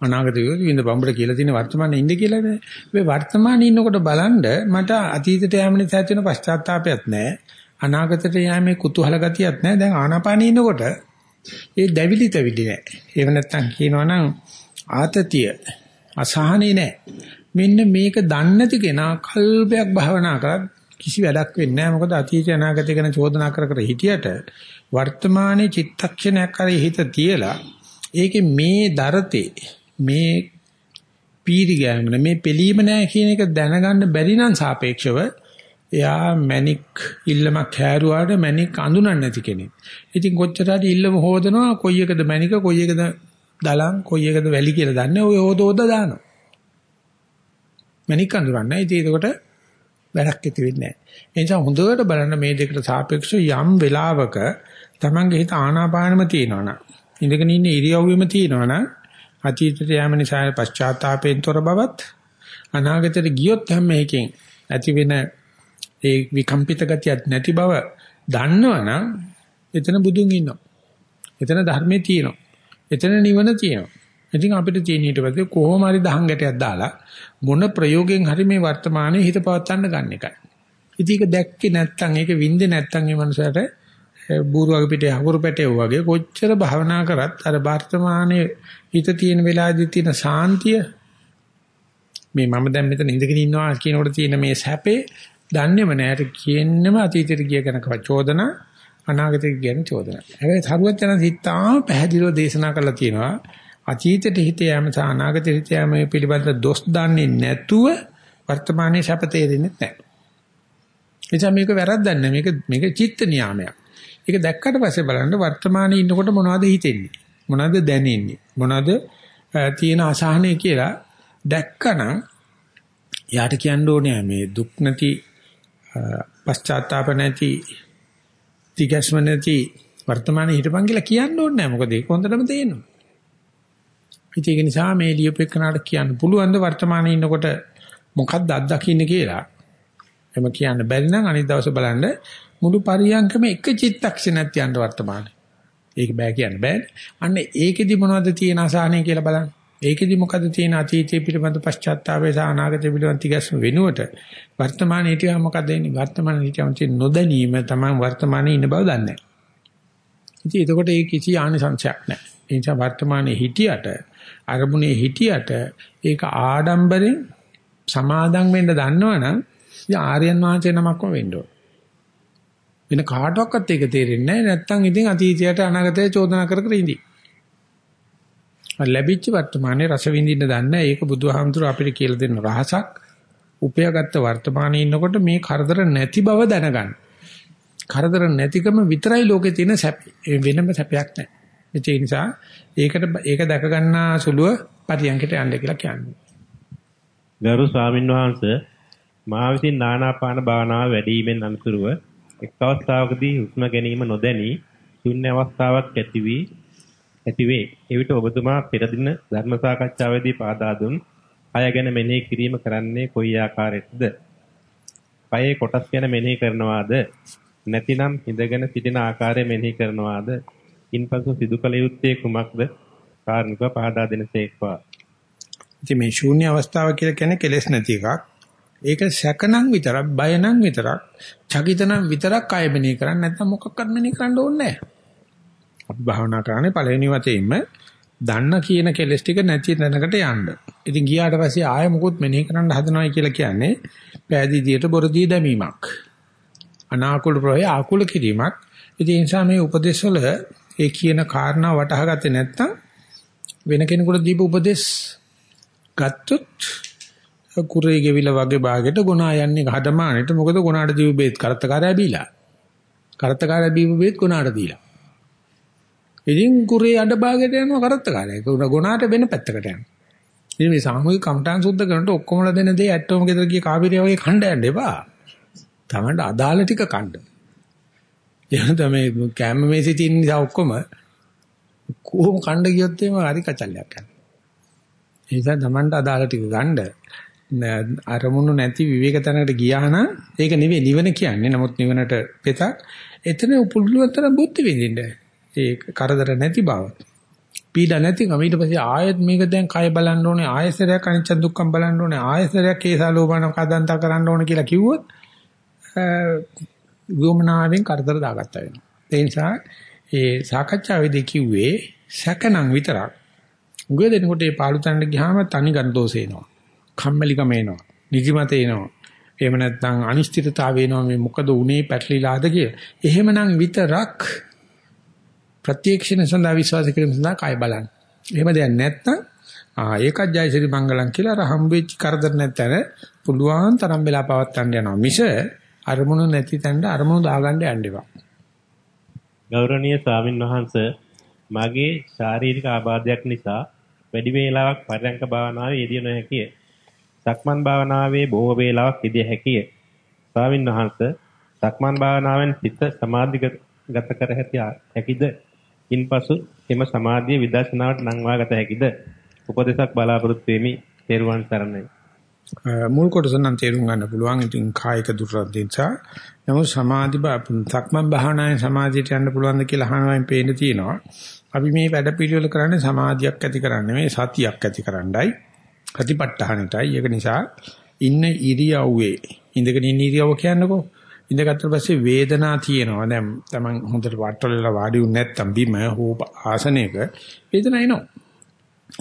අනාගත ගියොත් විඳපඹර කියලා තියෙන වර්තමානයේ ඉන්න කියලා නේ. මේ වර්තමානයේ ඉන්නකොට බලන්න මට අතීතයට යෑම නිසා තියෙන පශ්චාත්තාපයක් නැහැ. අනාගතයට යෑමේ කුතුහල ගතියක් නැහැ. දැන් ආනාපානයේ ඉන්නකොට ඒ දැවිලි තැවිලි නැහැ. ඒව නැත්තම් කියනවනම් ආතතිය අසහනේ නැහැ. මෙන්න මේක දන්නේ නැති කෙනා කල්පයක් භාවනා කරත් කිසි වැඩක් වෙන්නේ නැහැ. මොකද අතීත අනාගතය ගැන චෝදනා කර කර හිටියට වර්තමානයේ චිත්තක්ෂණයක් කරේ හිත තියලා ඒකේ මේ දරතේ මේ පීරි ගෑමන මේ පිළීම නැහැ කියන එක දැනගන්න බැරි නම් සාපේක්ෂව එයා මැනික් ඉල්ලමක් හැරුවාට මැනික් අඳුනන්නේ නැති කෙනෙක්. ඉතින් කොච්චර හරි ඉල්ලම හොදනවා කොයි එකද මැනික කොයි එකද දලං කොයි එකද වැලි කියලා දන්නේ ඔය හොද හොද දානවා. මැනික් අඳුරන්නේ. ඉතින් ඒකට වැඩක් ඇති වෙන්නේ නැහැ. ඒ නිසා හොඳට බලන්න මේ දෙකට සාපේක්ෂව යම් වෙලාවක Tamange හිත ආනාපානම තියෙනවනම් ඉඳගෙන ඉන්න ඉරියව්වෙම තියෙනවනම් අතීතයට යෑම නිසා පශ්චාත්තාපයෙන් තොර බවත් අනාගතයට ගියොත් හැම එකකින් ඇති වෙන ඒ විකම්පිත ගතියක් නැති බව දන්නවනම් එතන බුදුන් ඉන්නවා. එතන ධර්මයේ තියෙනවා. එතන නිවන තියෙනවා. ඉතින් අපිට තියෙන ඊට පස්සේ කොහොම හරි දහං ගැටයක් දාලා මොන ප්‍රයෝගයෙන් හරි මේ වර්තමානයේ හිත පවත්වන්න ගන්න එකයි. ඉතින් ඒක දැක්කේ නැත්තම් ඒක වින්දේ නැත්තම් ඒ මනුස්සයාට බූරුවගේ පිටේ හකුරු පැටේ වගේ කොච්චර භවනා කරත් අර වර්තමානයේ හිත තියෙන වෙලාවේදී තියෙන සාන්තිය මේ මම දැන් මෙතන ඉඳගෙන ඉන්නවා කියනකොට තියෙන මේ සැපේ දන්නේම නැහැ. කියන්නෙම අතීතයට ගිය කෙනක චෝදනා අනාගතයට කියන චෝදනා. හැබැයි සරුවත් යන සිතා පැහැදිලිව දේශනා කරලා තියෙනවා අතීතයට හිත යාම සහ අනාගතයට හිත යාම පිළිබඳ දොස් දන්නේ නැතුව වර්තමානයේ සැප තේරෙන්නේ නැහැ. එනිසා මේක වැරද්දක් නෙමෙයි මේක මේක චිත්ත නියාමයක්. ඒක දැක්කට පස්සේ බලන්න වර්තමානයේ ඉන්නකොට මොනවද හිතෙන්නේ? මොනවද දැනෙන්නේ? මොනවද තියෙන අසහනය කියලා දැක්කනම් යාට කියන්න ඕනේ මේ දුක් නැති පශ්චාත්තාප නැති තිගැස්ම නැති වර්තමානයේ හිටපන් කියලා කියන්න ඕනේ නැහැ. මොකද ඒක හොඳටම තේරෙනවා. ඒක නිසා මේ ලියුපෙකනට කියන්න පුළුවන් ද වර්තමානයේ ඉන්නකොට මොකක්ද අත්දකින්නේ කියලා. එම කියන්න බැරි නම් අනිත් දවසේ බලන්න මුළු පරියන්කම එක චිත්තක්ෂණයක් තියන්න වර්තමානයේ. ඒක බෑ කියන්න බෑනේ. අන්න ඒකෙදි මොනවද තියෙන අසහනය කියලා බලන්න. ඒකෙදි මොකද තියෙන අතීතයේ පිළිබඳ පශ්චාත්තාපය සහ අනාගතයේ පිළිබඳ තිගැස්ම වෙනුවට වර්තමානයේ හිටියම මොකද වෙන්නේ? වර්තමානයේ හිටියම තියෙන නොදැනීම තමයි වර්තමානයේ ඉන්න බව දන්නේ නැහැ. ඉතින් එතකොට ඒ කිසි ආනිසංශයක් නැහැ. ඒ නිසා වර්තමානයේ හිටියට අරමුණේ හිටියට ඒක ආඩම්බරෙන් සමාදම් වෙන්න දන්නවනම් ඉතින් ආර්යයන් වහන්සේ නමක්ම වෙන්න ඕන. වෙන කාටවත් ඒක තේරෙන්නේ නැහැ. නැත්තම් ඉතින් අතීතයට අනාගතයට චෝදනා කර කර ඉඳී. ලැබිච්ච වර්තමානයේ රස විඳින්න දන්න ඒක බුදුහාමුදුර අපිට කියලා දෙන රහසක්. උපයාගත්ත වර්තමානයේ ඉන්නකොට මේ කරදර නැති බව දැනගන්න. කරදර නැතිකම විතරයි ලෝකේ තියෙන සැප. වෙනම සැපයක් නැහැ. ඒ නිසා ඒකට ඒක දැක ගන්නා සුළුව පරියන්කට යන්න කියලා කියන්නේ. ගරු ස්වාමීන් වහන්සේ මා විසින් නානාපාන භාවනාව වැඩිවීමෙන් අනුසුරුව එක් අවස්ථාවකදී හුස්ම ගැනීම නොදැනී ශුන්‍ය අවස්ථාවක් ඇති වී ඇතිවේ. එවිට ඔබතුමා පෙර දින ධර්ම සාකච්ඡාවේදී පාදා දුන් කය ගැන මෙනෙහි කිරීම කරන්නේ කොයි ආකාරයටද? කයේ කොටස් ගැන මෙනෙහි කරනවාද? නැතිනම් හිඳගෙන සිටින ආකාරය මෙනෙහි කරනවාද? ඉන්පසු සිදු කළ යුත්තේ කුමක්ද? කාරණිකව පහදා දෙනසේක්වා. ඉතින් මේ ශූන්‍ය අවස්ථාව කියලා කියන්නේ කෙලෙස් නැති එකක්. ඒක සැකනම් විතරක්, බයනම් විතරක්, චකිතනම් විතරක් කය මෙනෙහි කරන්නේ නැත්නම් මොකක්වත් මෙනෙහි කරන්න ඕනේ නැහැ. අපි භාවනා කරන්නේ පළවෙනි වතේින්ම දන්න කියන කෙලස් ටික නැති තැනකට යන්න. ඉතින් ගියාට පස්සේ ආයෙ මොකොත් මෙනෙහි කරන්න හදනවයි කියලා කියන්නේ පෑදීදියට බොරදී දැමීමක්. අනාකූල ප්‍රය ආකූල කිරීමක්. ඉතින් ඒ නිසා මේ උපදේශ වල ඒ කියන කාරණා වටහා ගත්තේ නැත්නම් වෙන කෙනෙකුට දීපු උපදේශ ගත්තොත් කුරේ ගෙවිල වගේ භාගයට ගුණා යන්නේ හදමානෙට මොකද ගුණාට දීපු බේත් කරත්තකාරය බීලා. කරත්තකාරය බීපු බේත් ගුණාට දීලා. ඉතින් කුරේ අඩ භාගයට යනවා කරත්තකාරය. ගුණාට වෙන පැත්තකට යනවා. ඉතින් මේ සාමූහික කම්ටාන් සුද්ධ කරනකොට ඔක්කොමලා දෙන දේ ඇටෝම ගෙදර ගිය කාපිරිය වගේ කණ්ඩ යන්න එපා. තමන්ට අදාළ ටික කණ්ඩ. එහෙනම් තමයි කැම මේසෙ තියෙන නිසා ඔක්කොම කොහොම කණ්ඩ ගියොත් එimhe හරි කචල්ලයක් යනවා. ඒ නිසා තමන්ට අදාළ ටික ගන්න අරමුණු නැති විවේක තැනකට ගියා නම් ඒක නෙවෙයි නිවන කියන්නේ. නමුත් නිවනට පෙතක් එතන උපුල්ලුවතර බුද්ධ විඳින්න. ඒ කරදර නැති බව. පීඩ නැතිකම ඊට පස්සේ ආයෙත් මේක දැන් කය බලන්න ඕනේ ආයෙසරයක් අනිච්ච දුක්ඛම් බලන්න ඕනේ ආයෙසරයක් කේසාලෝබන කදන්තා කරන්න ඕනේ කියලා කිව්වොත් වුමනාවෙන් කරදර දාගත්තා වෙනවා. ඒ නිසා ඒ සාකච්ඡාවේදී කිව්වේ සැකනම් විතරක් උගේ දෙනකොට මේ පාළු තැනට ගියාම තනි ගන්දෝස එනවා. කම්මැලිකම එනවා. නිදිමත එනවා. එහෙම නැත්නම් අනිශ්චිතතාවය එනවා මේ මොකද උනේ පැටලිලාද කිය. එහෙමනම් විතරක් ප්‍රත්‍යක්ෂණ සඳහා විශ්වාස කිරීම සඳහා කය බලන්න. එහෙම දෙයක් නැත්නම් ආ ඒකත් ජයසිරි මංගලම් කියලා අර හම්බෙච්ච කරදර නැතර පුළුවන් තරම් වෙලා පවත්තන්න යනවා. මිස අරමුණු නැති තැනට අරමුණු දාගන්න යන්න එපා. ගෞරවනීය ස්වාමින් වහන්සේ මගේ ශාරීරික ආබාධයක් නිසා වැඩි වේලාවක් පරයන්ක භාවනාවේ යෙදිය නොහැකිය. සක්මන් භාවනාවේ බොහෝ වේලාවක් යෙදිය හැකිය. ස්වාමින් වහන්සේ සක්මන් භාවනාවෙන් සිත සමාධිගත කර හැකිද? ඉන්පසු එම සමාධිය විදර්ශනාවට නංවා ගත හැකිද? උපදේශක් බලාපොරොත්තු වෙමි. තෙරුවන් සරණයි. මුල් කොටස නම් තේරුම් ගන්න පුළුවන්. ඉතින් කායික දුර්වල නිසා නමුත් සමාධි සක්මන් භාවනාවේ සමාධියට යන්න පුළුවන්ද කියලා අහනවායින් පේන්න තියෙනවා. අපි මේ වැඩ පිළිවෙල කරන්නේ සමාධියක් ඇති කරන්න නෙමෙයි සතියක් ඇති කරන්නයි. ප්‍රතිපත්තහනටයි. ඒක නිසා ඉන්න ඉරියව්වේ ඉඳගෙන ඉන්න ඉරියව්ව කියන්නකෝ. ඉඳගත්තට පස්සේ වේදනා තියෙනවා. දැන් Taman හොඳට වට්ටල වෙලා වාඩි වුනේ නැත්තම් බිම හෝ ආසනයක වේදනාව එනවා.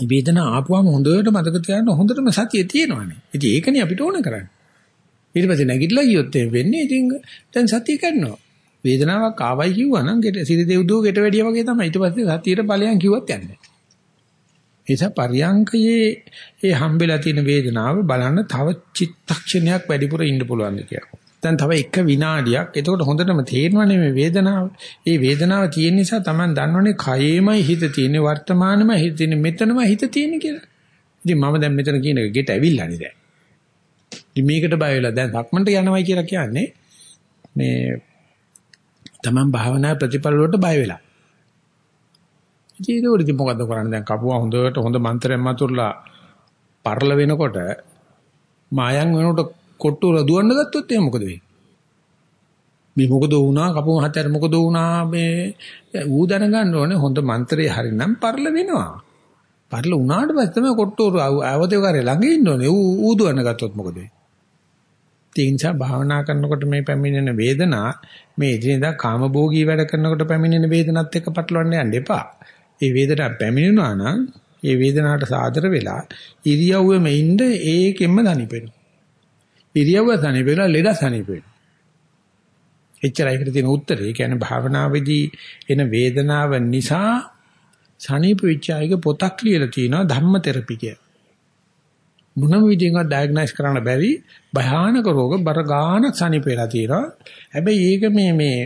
වේදනාව ආපුවම හොඳට මතක තියාගන්න හොඳටම සතිය තියෙනවානේ. ඉතින් ඒකනේ අපිට ඕන කරන්නේ. ඊට පස්සේ නැගිටලා ගියොත් වෙන්නේ ඉතින් දැන් සතිය කරනවා. වේදනාවක් ආවයි කිව්වනම් ගෙට සිරි දෙව්දුව ගෙට වැඩිය වගේ තමයි. ඊට පස්සේ සතියට ඵලයන් කිව්වත් යන්නේ. එසා පරියංකයේ ඒ හම්බෙලා තියෙන වේදනාව බලන්න තව චිත්තක්ෂණයක් වැඩිපුර ඉන්න පුළුවන්ද කියලා. දැන් තව එක විනාඩියක්. එතකොට හොඳටම තේරෙනවනේ මේ වේදනාව. ඒ වේදනාව තියෙන නිසා Taman දන්නවනේ කයේමයි හිත තියෙන්නේ වර්තමානෙමයි හිත තියෙන්නේ මෙතනමයි හිත තියෙන්නේ කියලා. ඉතින් මම දැන් මෙතන කියන එක ගෙට ඇවිල්ලානේ දැන්. ඉතින් මේකට බය වෙලා දැන් සක්මන්ට යනවයි කියලා කියන්නේ මේ Taman භාවනා ප්‍රතිඵල වලට බය වෙලා. ඉතින් ඒක උඩින් මොකද්ද කරන්නේ දැන් කපුවා හොඳට හොඳ මන්ත්‍රයෙන් මතුරලා පරල වෙනකොට මායම් වෙනකොට කොට්ටුර දුවන්න ගත්තොත් එහෙනම් මොකද වෙන්නේ? මේ මොකද වුණා කපුව මහත්තයාට මොකද වුණා මේ ඌ දැනගන්න ඕනේ හොඳ මන්ත්‍රය හරිනම් පරල වෙනවා. පරල වුණාට පස්සේ තමයි කොට්ටුර ආවතේ කරේ ළඟ ඉන්න ඕනේ. ඌ ඌ දුවන්න ගත්තොත් මොකද වෙන්නේ? තීන්සා භාවනා කරනකොට මේ පැමිණෙන වේදනා මේ ඉදිරියදා කාමභෝගී වැඩ කරනකොට පැමිණෙන වේදනත් එක්ක පටලවන්න යන්න එපා. ඒ වේදනාව පැමිණෙනවා නම් ඒ වේදනාවට සාදර වෙලා ඉරියව්වෙම ඉන්න ඒකෙන්ම දනිපෙනවා. ඉරියව්ව තනිපෙලා ලෙඩ තනිපෙනවා. එච්චරයි ඒකට තියෙන උත්තරේ. ඒ කියන්නේ භාවනාවේදී එන වේදනාව නිසා සනීප විචායක පොතක් ලියලා තිනවා ධම්ම තෙරපි කිය. මොනම විදිහකට ඩයග්නයිස් කරන්න බැරි භයානක රෝග බර ගානක් සනීප වෙලා තියෙනවා. හැබැයි ඒක මේ මේ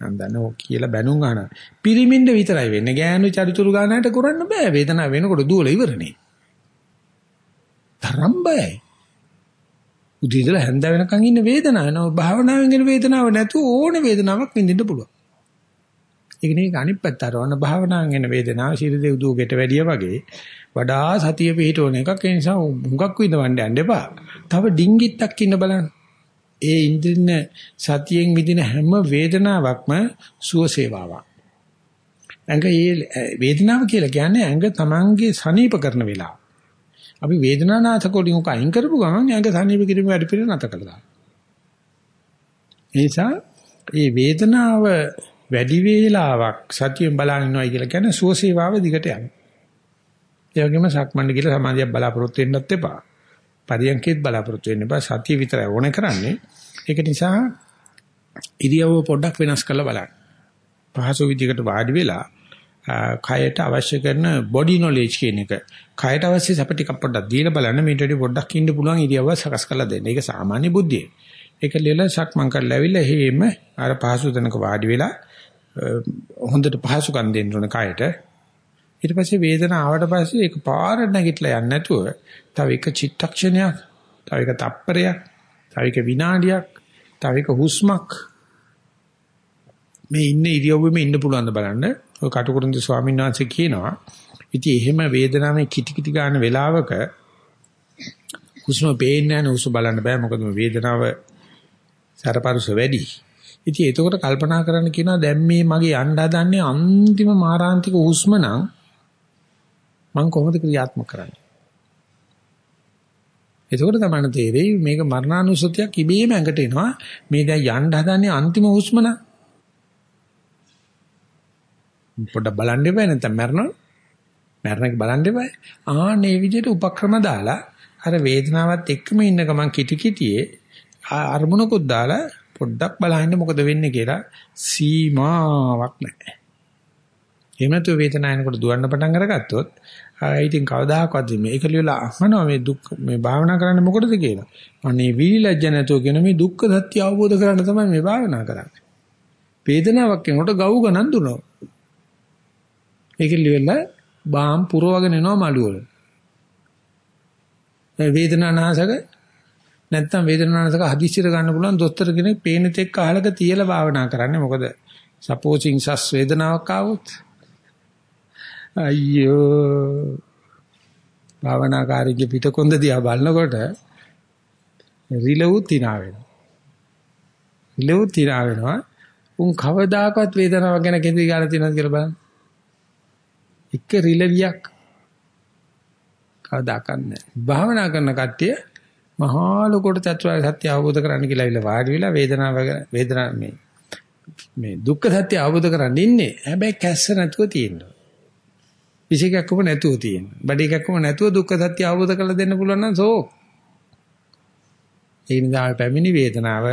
නන්දනෝ කියලා බැනුම් ගන්න. පිරිමින්ද විතරයි වෙන්නේ. ගෑනු චරිචුරු ගන්නට කරන්න බෑ. වේදනාව වෙනකොට දුවල ඉවරනේ. තරම් බයයි. උදේ ඉඳලා හැන්ද වෙනකන් ඉන්න වේදනාව නෝ භාවනාවෙන් එන වේදනාව නැතුව ඕන වේදනාවක් විඳින්න පුළුවන්. ඒක නේ අනිත් පැත්ත අරවන්න භාවනාවෙන් එන වේදනාව ශීලදේ උදුවකට වැඩිය වගේ වඩා සතිය පිහිටවන එකක් ඒ නිසා හුඟක් විඳවන්න යන්න එපා. තව ඩිංගිත්තක් ඉන්න බලන්න. ඒ ඉන්ද්‍රින සතියෙන් විඳින හැම වේදනාවක්ම සුවසේවාවක්. ඇඟ ඒ වේදනාව කියලා කියන්නේ ඇඟ තමන්ගේ සනීප කරන වෙලාව. අපි වේදනානාථක වලින් උක අයින් කරපු ගමන් ඇඟ සනීප කිරීම වැඩ පිළිවෙල නැත කළා. ඒ නිසා මේ වේදනාව වැඩි වේලාවක් සතියෙන් බලන ඉන්නවයි කියලා කියන්නේ සුවසේවාව දිගට යනවා. ඒ වගේම සක්මණේ කියලා සමාධියක් බලාපොරොත්තු වෙන්නත් එපා. පරියන්කේත් බලාපොරොත්තු වෙන්න එපා. සතිය විතරයි ඕනේ කරන්නේ. ඒක නිසා ඉරියව්ව පොඩ්ඩක් වෙනස් කරලා බලන්න. පහසු විදිහකට වාඩි වෙලා කයට අවශ්‍ය කරන බොඩි නොලෙජ් කියන එක කයට අවශ්‍ය සැප ටිකක් පොඩ්ඩක් දීලා බලන්න මේට වඩා පොඩ්ඩක් ඉන්න පුළුවන් ඉරියව්ව සකස් කරලා දෙන්න. ඒක සාමාන්‍ය බුද්ධිය. ඒක ලියලා සක්මන් කරලා ඇවිල්ලා එහෙම අර පහසු තැනක වාඩි වෙලා හොඳට පහසුකම් දෙන්න ඕන කයට. ඊට පස්සේ වේදනාව ආවට පස්සේ ඒක පාර නැගිටලා යන්නේ නැතුව තව එක චිත්තක්ෂණයක්, තව එක තප්පරයක්, තව එක විනාඩියක්, තව එක හුස්මක් මේ ඉන්න ඉරියව්වෙම ඉන්න පුළුවන් ද බලන්න. ඔය කටුකුරුන්දි ස්වාමීන් වහන්සේ කියනවා. ඉතින් එහෙම වේදනාවේ කිටි කිටි ගන්න වෙලාවක හුස්ම පේන්නේ නැහැ හුස්ම බලන්න බෑ මොකද මේ වේදනාව සරපරුස වැඩි. ඉතින් එතකොට කල්පනා කරන්න කියනවා දැන් මේ මගේ යන්න හදන්නේ අන්තිම මාරාන්තික හුස්ම නම් මම කොහොමද ක්‍රියාත්මක කරන්නේ? එතකොට තමයි තේරෙයි මේක මරණානුසතියක් ඉබේම ඇඟට එනවා. මේ දැන් යන්න හදන්නේ අන්තිම හුස්ම නම් පොඩ්ඩක් බලන්න එපා නැත්නම් මැරෙනවා. මරණ එක බලන්න එපා. ආන්නේ විදිහට උපක්‍රම දාලා අර වේදනාවත් එක්කම ඉන්න ගමන් කිටි කිටියේ අරමුණකුත් දාලා පොඩ්ඩක් බලහින්න මොකද වෙන්නේ කියලා සීමාවක් නැහැ. එහෙම නැතුව වේදනාවනකොට දුවන්න පටන් අරගත්තොත් ඉතින් කවදාහක්වත් මේක ලියලා අහනවා මේ දුක් මේ භාවනා කරන්න මොකටද කියලා. අනේ විලිලැජ්ජ නැතුව කියන මේ දුක්ඛ සත්‍ය අවබෝධ කරගන්න තමයි මේ භාවනා කරන්නේ. වේදනාවක් කෙනකොට ගව් ගණන් දුනවා. ඒක ලියලා බාම් පුරවගෙන එනවා මළු වල. වේදනානාශක නැත්තම් වේදනානාශක හදිස්සියට ගන්න පුළුවන් දොස්තර කෙනෙක් පේන තෙක් අහලක තියලා භාවනා කරන්නේ. මොකද සපෝසින් සස් වේදනාවක් ආවොත් අයියෝ භාවනාකාරීගේ පිටකොන්ද දිහා බලනකොට රිලවුත් hina වෙනවා. රිලවුත් hina වෙනවා. උන් කවදාකවත් වේදනාවක් ගැන කෙඳි ගාලා තියෙනවද කියලා බලන්න. එක රිලවියක් කවදාකවත් නැහැ. භාවනා කරන කට්ටිය මහා ලොකොට චතුරාර්ය සත්‍ය අවබෝධ කරගන්න කියලා ඉල වාඩි වෙලා වේදනාව වේදනාව මේ මේ දුක්ඛ සත්‍ය අවබෝධ කරගන්න ඉන්නේ. හැබැයි කැස්ස නැතුව තියෙනවා. විශේෂයක්ම නැතුව තියෙනවා. බඩේකක්ම නැතුව දුක්ඛ සත්‍ය අවබෝධ කරලා දෙන්න පුළුවන් නම් සෝ. ඒ නිසා පැමිණි වේදනාව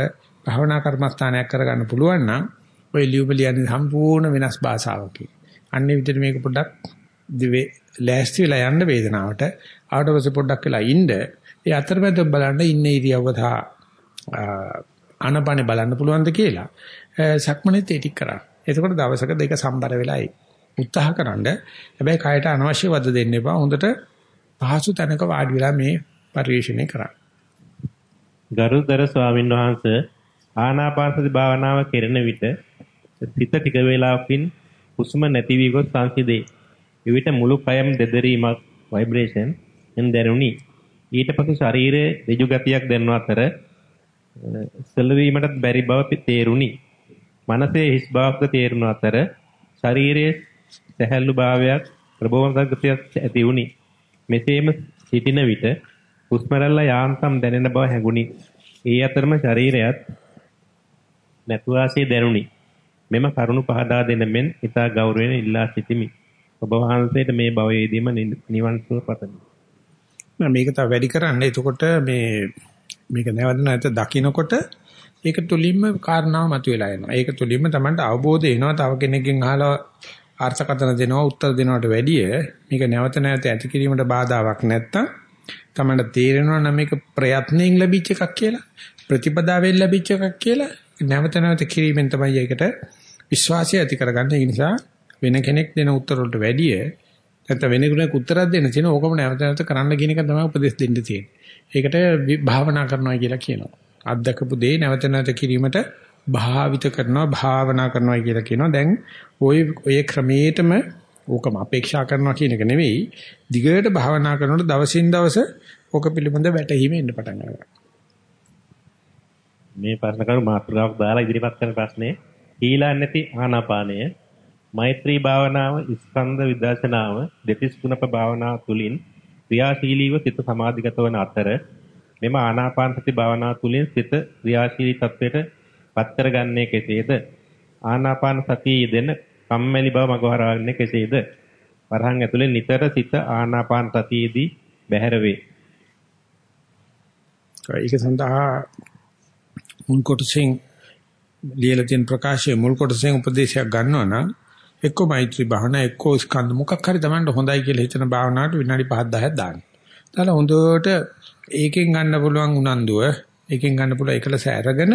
භවනා කර්මස්ථානයක් කරගන්න පුළුවන් නම් ඔය ලියුබලියන්නේ සම්පූර්ණ වෙනස් භාෂාවකින්. අන්නේ විදිහට මේක පොඩ්ඩක් දිවේ ලෑස්ති වෙලා යන්න වේදනාවට ආවට පස්සේ පොඩ්ඩක් වෙලා ඉන්න ඒ අතරමැද බලන්න ඉන්නේ ඉරියව්ව තා ආනපනේ බලන්න පුළුවන්ද කියලා සක්මනේ තේටි කරා. එතකොට දවසක දෙක සම්බර වෙලා උත්සාහකරනද හැබැයි කයට අනවශ්‍ය වද දෙන්න එපා. හොඳට පහසු තැනක වාඩි වෙලා මේ පරිශ්‍රණය කරන්න. ගරුතර ස්වාමීන් වහන්සේ ආනාපානසති භාවනාව කෙරෙන විට සිත ටික වේලාවකින් හුස්ම නැති වී ගොස් සංසිදේ. එවිට මුළු කයම දෙදරීමක් ভাইබ්‍රේෂන් එන් දැනුනි. ඊට පසු ශරීරයේ ඍජු ගතියක් දැනුන අතර සෙලවීමට බැරි බව තේරුණි. මනසේ හිස් බවක්ද තේරුණු අතර ශරීරයේ සැහැල්ලු භාවයක් ප්‍රබෝධගතියක් ඇති වුණි. මෙසේම සිටින විට හුස්ම රැල්ල යාන්තම් දැනෙන බව හැඟුණි. ඒ අතරම ශරීරයත් නැතුවාසේ දැනුනි. මෙම කරුණු පහදා දෙන මෙන් ඉතා ගෞරවයෙන් ඉල්ලා සිටිමි. ඔබ වහන්සේට මේ භවයේදීම නිවන් සුව පතමි. මේක තව වැඩි කරන්න. එතකොට මේ මේක නැවත නැවත දකින්නකොට ඒක තුලින්ම කාරණාව මතුවලා එනවා. ඒක තුලින්ම Tamanට අවබෝධ වෙනවා. තව කෙනෙක්ගෙන් අහලා අර්ථකථන දෙනවා උත්තර දෙනවට වැඩිය මේක නැවත නැවත ඇති කිරීමට බාධාවක් නැත්තම් තමයි තේරෙනවා නම් මේක ප්‍රයත්නයෙන් ලැබිච්ච එකක් කියලා ප්‍රතිපදාවෙන් ලැබිච්ච එකක් කියලා නැවත නැවත කිරීමෙන් තමයි ඒකට විශ්වාසය ඇති කරගන්න. ඒ නිසා වෙන කෙනෙක් දෙන උත්තර වලට වැඩිය නැත්නම් වෙන කෙනෙක් උත්තරයක් දෙන්න තියෙන ඕකම නැවත නැවත කරන්න කියන එක තමයි උපදෙස් දෙන්න තියෙන්නේ. ඒකට භාවනා කරනවා කියලා කියනවා. අත්දකපු දේ නැවත නැවත කිරීමට භාවිත කරනවා භාවනා කරනවා කියලා කියනවා. දැන් ওই ඔය ක්‍රමයටම ඕකම අපේක්ෂා කරනවා කියන එක නෙවෙයි. දිගට භාවනා කරනකොට දවසින් දවස ඕක පිළිබඳ වැටහීම එන්න පටන් ගන්නවා. මේ ප්‍රශ්න කරු මාතෘකාවක් දාලා ඉදිරිපත් කරන ප්‍රශ්නේ ඊළා නැති ආනාපානය මෛත්‍රී භාවනාව ස්කන්ධ විදර්ශනාව දෙතිස් ගුණප භාවනාව තුලින් ක්‍රියාශීලීව සිත සමාධිගත වන අතර මෙම ආනාපාන සති භාවනාව තුලින් සිත ක්‍රියාශීලී තත්වයට පත් කරගන්නේ කෙසේද? ආනාපාන සතිය යෙදෙන කම්මැලි බව මගහරවන්නේ කෙසේද? වරහන් ඇතුලේ නිතර සිත ආනාපාන සතියේදී බැහැර වේ. ඒක සඳහා මුල් කොටසින් ලියලා තියෙන ප්‍රකාශයේ මුල් කොටසෙන් උපදේශයක් ගන්නවා නම් එක්ක මෛත්‍රී භාවනා එක්ක ස්කන්ධ මොකක් හරි Tamanට හොඳයි කියලා හිතන භාවනාවට විනාඩි 5 10ක් දාන්න. දාලා හොඳට ඒකෙන් ගන්න පුළුවන් උනන්දුව ඒකෙන් ගන්න පුළුවන් එකලස අරගෙන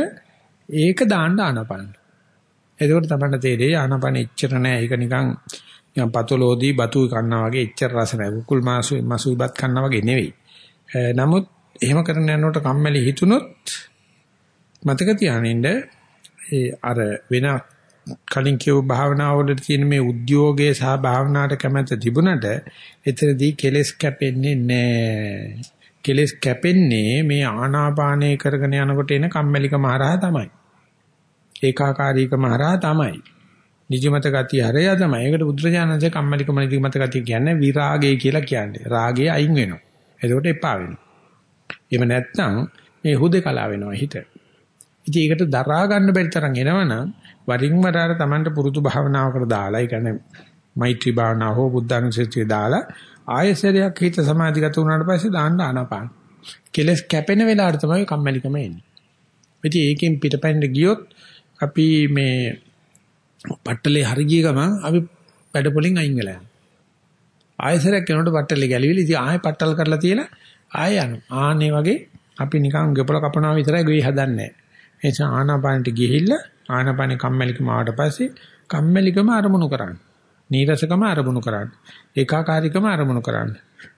ඒක දාන්න ආනපන. එතකොට තමයි තේරෙන්නේ ආනපන එච්චර නෑ ඒක නිකන් නිකන් පතලෝදී බතු කන්නා වගේ එච්චර රස නෑ. කුකුල් මාසු මසුයිබත් කන්නා වගේ නෙවෙයි. නමුත් එහෙම කරන යනකොට කම්මැලි හිතුනොත් මතක තියානින්න ඒ අර වෙන කලින් කියව භාවනාවල තියෙන මේ උද්‍යෝගයේ සහ භාවනාවට කැමැත්ත තිබුණට එතනදී කෙලස් කැපෙන්නේ නැහැ. කෙලස් කැපෙන්නේ මේ ආනාපානය කරගෙන යනකොට එන කම්මැලිකම හරහා තමයි. ඒකාකාරීකම හරහා තමයි. නිජමත ගතිය හරයා තමයි. ඒකට බුද්ධජානන්සේ කම්මැලිකම නිජමත ගතිය කියන්නේ විරාගය කියලා කියන්නේ. රාගය අයින් වෙනවා. එතකොට එපා වෙනවා. එහෙම නැත්නම් මේ හුදේකලා වෙනවා හිත. ඉතින් ඒකට දරා ගන්න බැරි තරම් එනවනම් වරින් වර අර Tamanට පුරුදු භාවනාවකට දාලා ඒ කියන්නේ මෛත්‍රී භාවනා හෝ බුද්ධානුස්සතිය දාලා ආයසරයක් හිත සමාධිගත වුණාට පස්සේ දාන්න ආනාපාන. කෙලස් කැපෙන වෙලාවට තමයි කම්මැලිකම එන්නේ. ඉතින් ඒකෙන් පිටපැන්න ගියොත් අපි මේ පට්ටලේ හරි ගිය ගමන් අපි වැඩ පොලින් අයින් වෙලා යනවා. ආයසරයක් යනකොට පට්ටලේ ගැලවිලි ඉතින් ආයෙ පට්ටල් කරලා තියලා ආයෙ යනවා. ආන්නේ වගේ අපි නිකන් ගෙපල කපනවා විතරයි ගෙයි හදන්නේ නැහැ. ඒ නිසා ආනාපානට ගිහිල්ලා ආනාපානේ කම්මැලිකම ආවට පස්සේ කම්මැලිකම අරමුණු කරන්න. නීරසකම අරමුණු කරන්න. ඒකාකාරීකම අරමුණු කරන්න.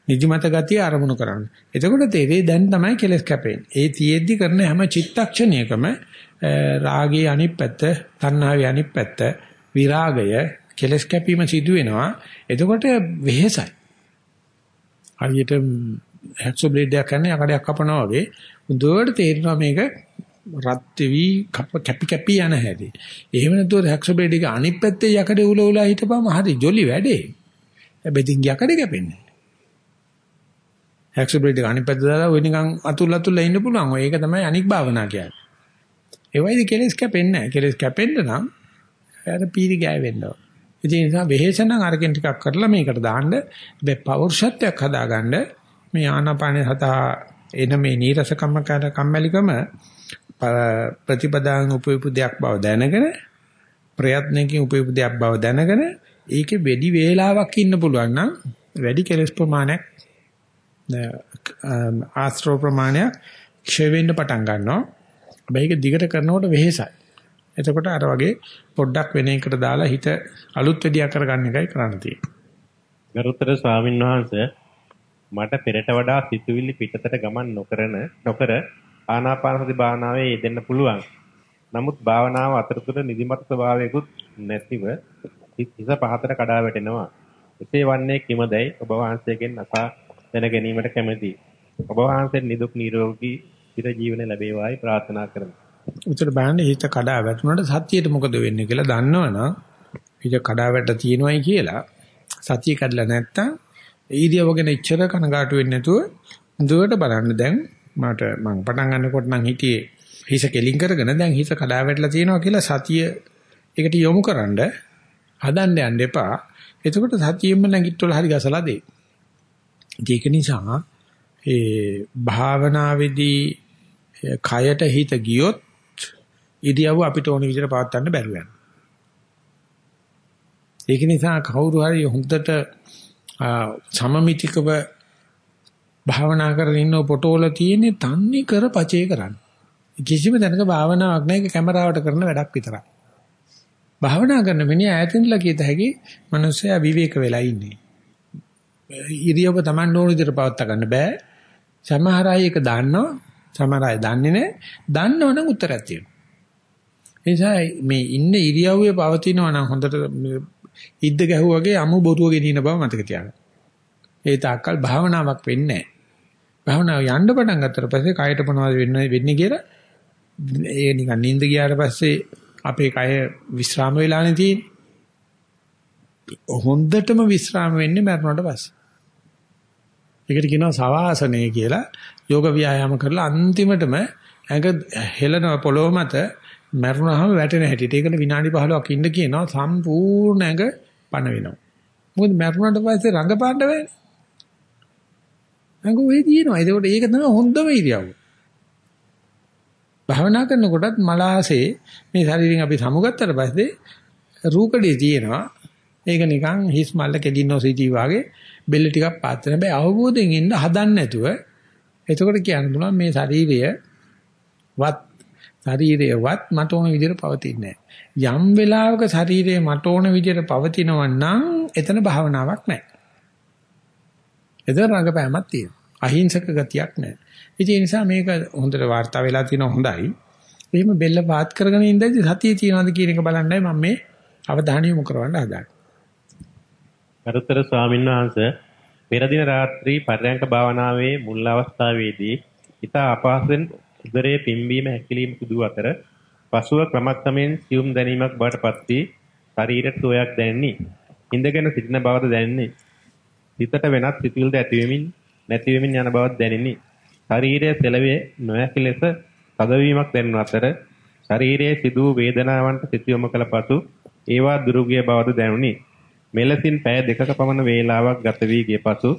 නිදිමත ගතිය අරමුණු කරන්න. එතකොට තේරෙයි දැන් තමයි කෙලස් කැපෙන්නේ. ඒ තියෙද්දි කරන හැම චිත්තක්ෂණයකම රාගයේ අනිත් පැත්ත, තණ්හාවේ අනිත් පැත්ත, විරාගය, කෙලස් කැපීම සිදු වෙනවා. එතකොට වෙහෙසයි. හරියට හැක්සෝ බ්ලේඩ් එකක් කරන්නේ යකඩයක් කපනවා වගේ හොඳට තේරෙනවා මේක රත් වෙවි කැපි කැපි යන හැටි. එහෙම නැතුව හැක්සෝ බ්ලේඩ් එක අනිත් පැත්තේ යකඩ උල උල හිටපම හරි ජොලි වැඩේ. හැබැයි ඉතින් යකඩ කැපෙන්නේ. හැක්සෝ බ්ලේඩ් එක අනිත් පැත්තේ දාලා ඔය නිකන් අතුල් අතුල්ලා ඉන්න පුළුවන්. ඒක තමයි අනික් භාවනා කියන්නේ. ඒ වයිද කෙලස් කැපෙන්නේ නැහැ. කෙලස් කැපෙන්න නම් එයාට පීරි ගෑ වෙන්න ඕන. ඒ නිසා වෙහෙස නම් අරකින් ටිකක් කරලා මේකට දාන්න බෑ පෞරුෂත්වයක් හදාගන්න මේ ආනාපානේ හතා එන මේ නීරසකම කර කම්මැලිකම ප්‍රතිපදාන් උපයපුදයක් බව දැනගෙන ප්‍රයත්නකින් උපයපුදයක් බව දැනගෙන ඒකේ වැඩි වේලාවක් ඉන්න පුළුවන් නම් වැඩි කෙලස් ප්‍රමාණයක් ආස්ත්‍රෝ ප්‍රමාණයක් ක්ෂය වෙන්න පටන් ගන්නවා. හැබැයි ඒක දිගට කරනකොට වෙහෙසයි. එතකොට අර වගේ පොඩ්ඩක් වෙන එකට දාලා හිත අලුත් වෙදියා කරගන්න එකයි කරන්න තියෙන්නේ. ගරුතර ස්වාමීන් වහන්සේ මට පෙරට වඩා සිතුවිලි පිටතට ගමන් නොකරන නොකර ආනාපානසති භාවනාවේ යෙදෙන්න පුළුවන්. නමුත් භාවනාව අතරතුර නිදිමත ස්වභාවයකුත් නැතිව හිස පහතට කඩා වැටෙනවා. එසේ වන්නේ කිමදයි ඔබ වහන්සේගෙන් අසා දැන ගැනීමට කැමැතියි. ඔබ වහන්සේට නිදුක් නිරෝගී චිර ජීවන ලැබේවායි ප්‍රාර්ථනා කරමි. උතර බලන්න හිත කඩා වැටුණාට සතියට මොකද වෙන්නේ කියලා දන්නවනම් හිත කඩා වැට තියෙනවයි කියලා සතිය කඩලා නැත්තම් ඊදියව ගැන ඉච්චර කනගාටු වෙන්නේ නැතුව දුවට බලන්න දැන් මට මං පටන් ගන්නකොට නම් හිතියේ හිස කෙලින් කරගෙන දැන් හිස කඩා වැටලා තියෙනවා කියලා සතිය ඒකට යොමු කරන්න හදන්න යන්න එපා. එතකොට සතියෙම නැගිටවල හරි ගසලා දෙයි. ඒක නිසා ඒ භාවනාවේදී කයට හිත ගියොත් ඉදියව අපිට ඕන විදිහට පවත් ගන්න බැරුව යනවා. ඒක නිසා කවුරු හරි හොඳට සමමිතිකව භාවනා කරගෙන ඉන්න පොටෝල තියෙන්නේ තන්නේ කර පචේ කරන්න. කිසිම තැනක භාවනාවක් නැහැ ඒක කැමරාවට කරන වැඩක් විතරයි. භාවනා කරන මිනිහා ඈතින්ලා කියත හැකි මනුස්සයා විවේක වෙලා ඉන්නේ. ඉරියව්ව Taman ඕන විදිහට පවත් ගන්න බෑ. සමහර අය ඒක දන්නවා සමහර අය දන්නේ නැහැ. දන්නවනම් උත්තරයක් තියෙනවා. ඒ නිසා මේ ඉන්න ඉරියව්වේ පවතිනවා නම් හොඳට ඉද්ද ගැහුවාගේ අමු බොරුව ගෙනින බව මතක තියාගන්න. ඒ තාක්කල් භාවනාවක් වෙන්නේ නැහැ. භාවනාව යන්න පටන් ගත්තට පස්සේ කයට මොනවද වෙන්නේ වෙන්නේ කියලා ඒ නිකන් නිින්ද ගියාට පස්සේ අපේ කය විස්්‍රාම වෙලානේ තියෙන්නේ. හොඳටම විස්්‍රාම වෙන්නේ මරණයට පස්සේ. ඒකට කියනවා සවාසනය කියලා යෝග ව්‍යායාම කරලා අන්තිමටම ඇඟ හෙලන පොළොව මත මැරුණාම වැටෙන හැටිට. ඒකට විනාඩි 15ක් ඉන්න කියනවා සම්පූර්ණ ඇඟ පණ වෙනවා. මොකද මැරුණාට පස්සේ රඟපාන්න බෑනේ. ඇඟ ඔය තියෙනවා. ඒකට ඒක තමයි හොඳම ඉරියව්ව. භාවනා කරනකොටත් මලාසේ මේ ශරීරයෙන් අපි සමුගත්තට පස්සේ රූකඩේ තියෙනවා. ඒක නිකන් හිස් මල්ල කෙලින්නෝ සිටී වාගේ බෙල්ල ටිකක් පාත් වෙන බෑ අවබෝධයෙන් ඉන්න හදන්න නැතුව එතකොට කියන්න පුළුවන් මේ ශරීරය වත් ශරීරයවත් මට ඕන විදිහට පවතින්නේ නැහැ. යම් වෙලාවක ශරීරය මට ඕන විදිහට පවතිනවා නම් එතන භාවනාවක් නැහැ. එතන රංගපෑමක් තියෙනවා. අහිංසක ගතියක් නැහැ. ඉතින් ඒ නිසා මේක හොඳට වාර්තා වෙලා තියෙනවා හොඳයි. එහෙම බෙල්ල පාත් කරගෙන ඉඳද්දි සතිය තියනවාද කියන එක බලන්නයි මම මේ අවධානය යොමු කරවන්න හදාගන්නේ. කරුතර ස්වාමීන් වහන්සේ පෙර දින රාත්‍රී පර්යංක භාවනාවේ මුල් අවස්ථාවේදී ඊට අපහසුෙන් උදරයේ පිම්බීම හැකිලිම සිදු අතර පසුව ක්‍රමක්‍රමයෙන් සියුම් දැනීමක් බවට පත් වී ශරීරයට සුවයක් දැනෙනි. ඉඳගෙන සිටින බවද දැනෙනි. සිතට වෙනත් සිතුවිලිද ඇතිවෙමින් නැතිවෙමින් යන බවක් දැනෙනි. ශරීරයේ සෙලවේ නොයකි ලෙස තදවීමක් දැනෙන අතර ශරීරයේ සිදු වේදනාවන්ට සිත යොමු කළ පසු ඒවා දුරු ගිය බවද දැනුනි. මෙලසින් පැය දෙකක පමණ වේලාවක් ගත වී ගිය පසු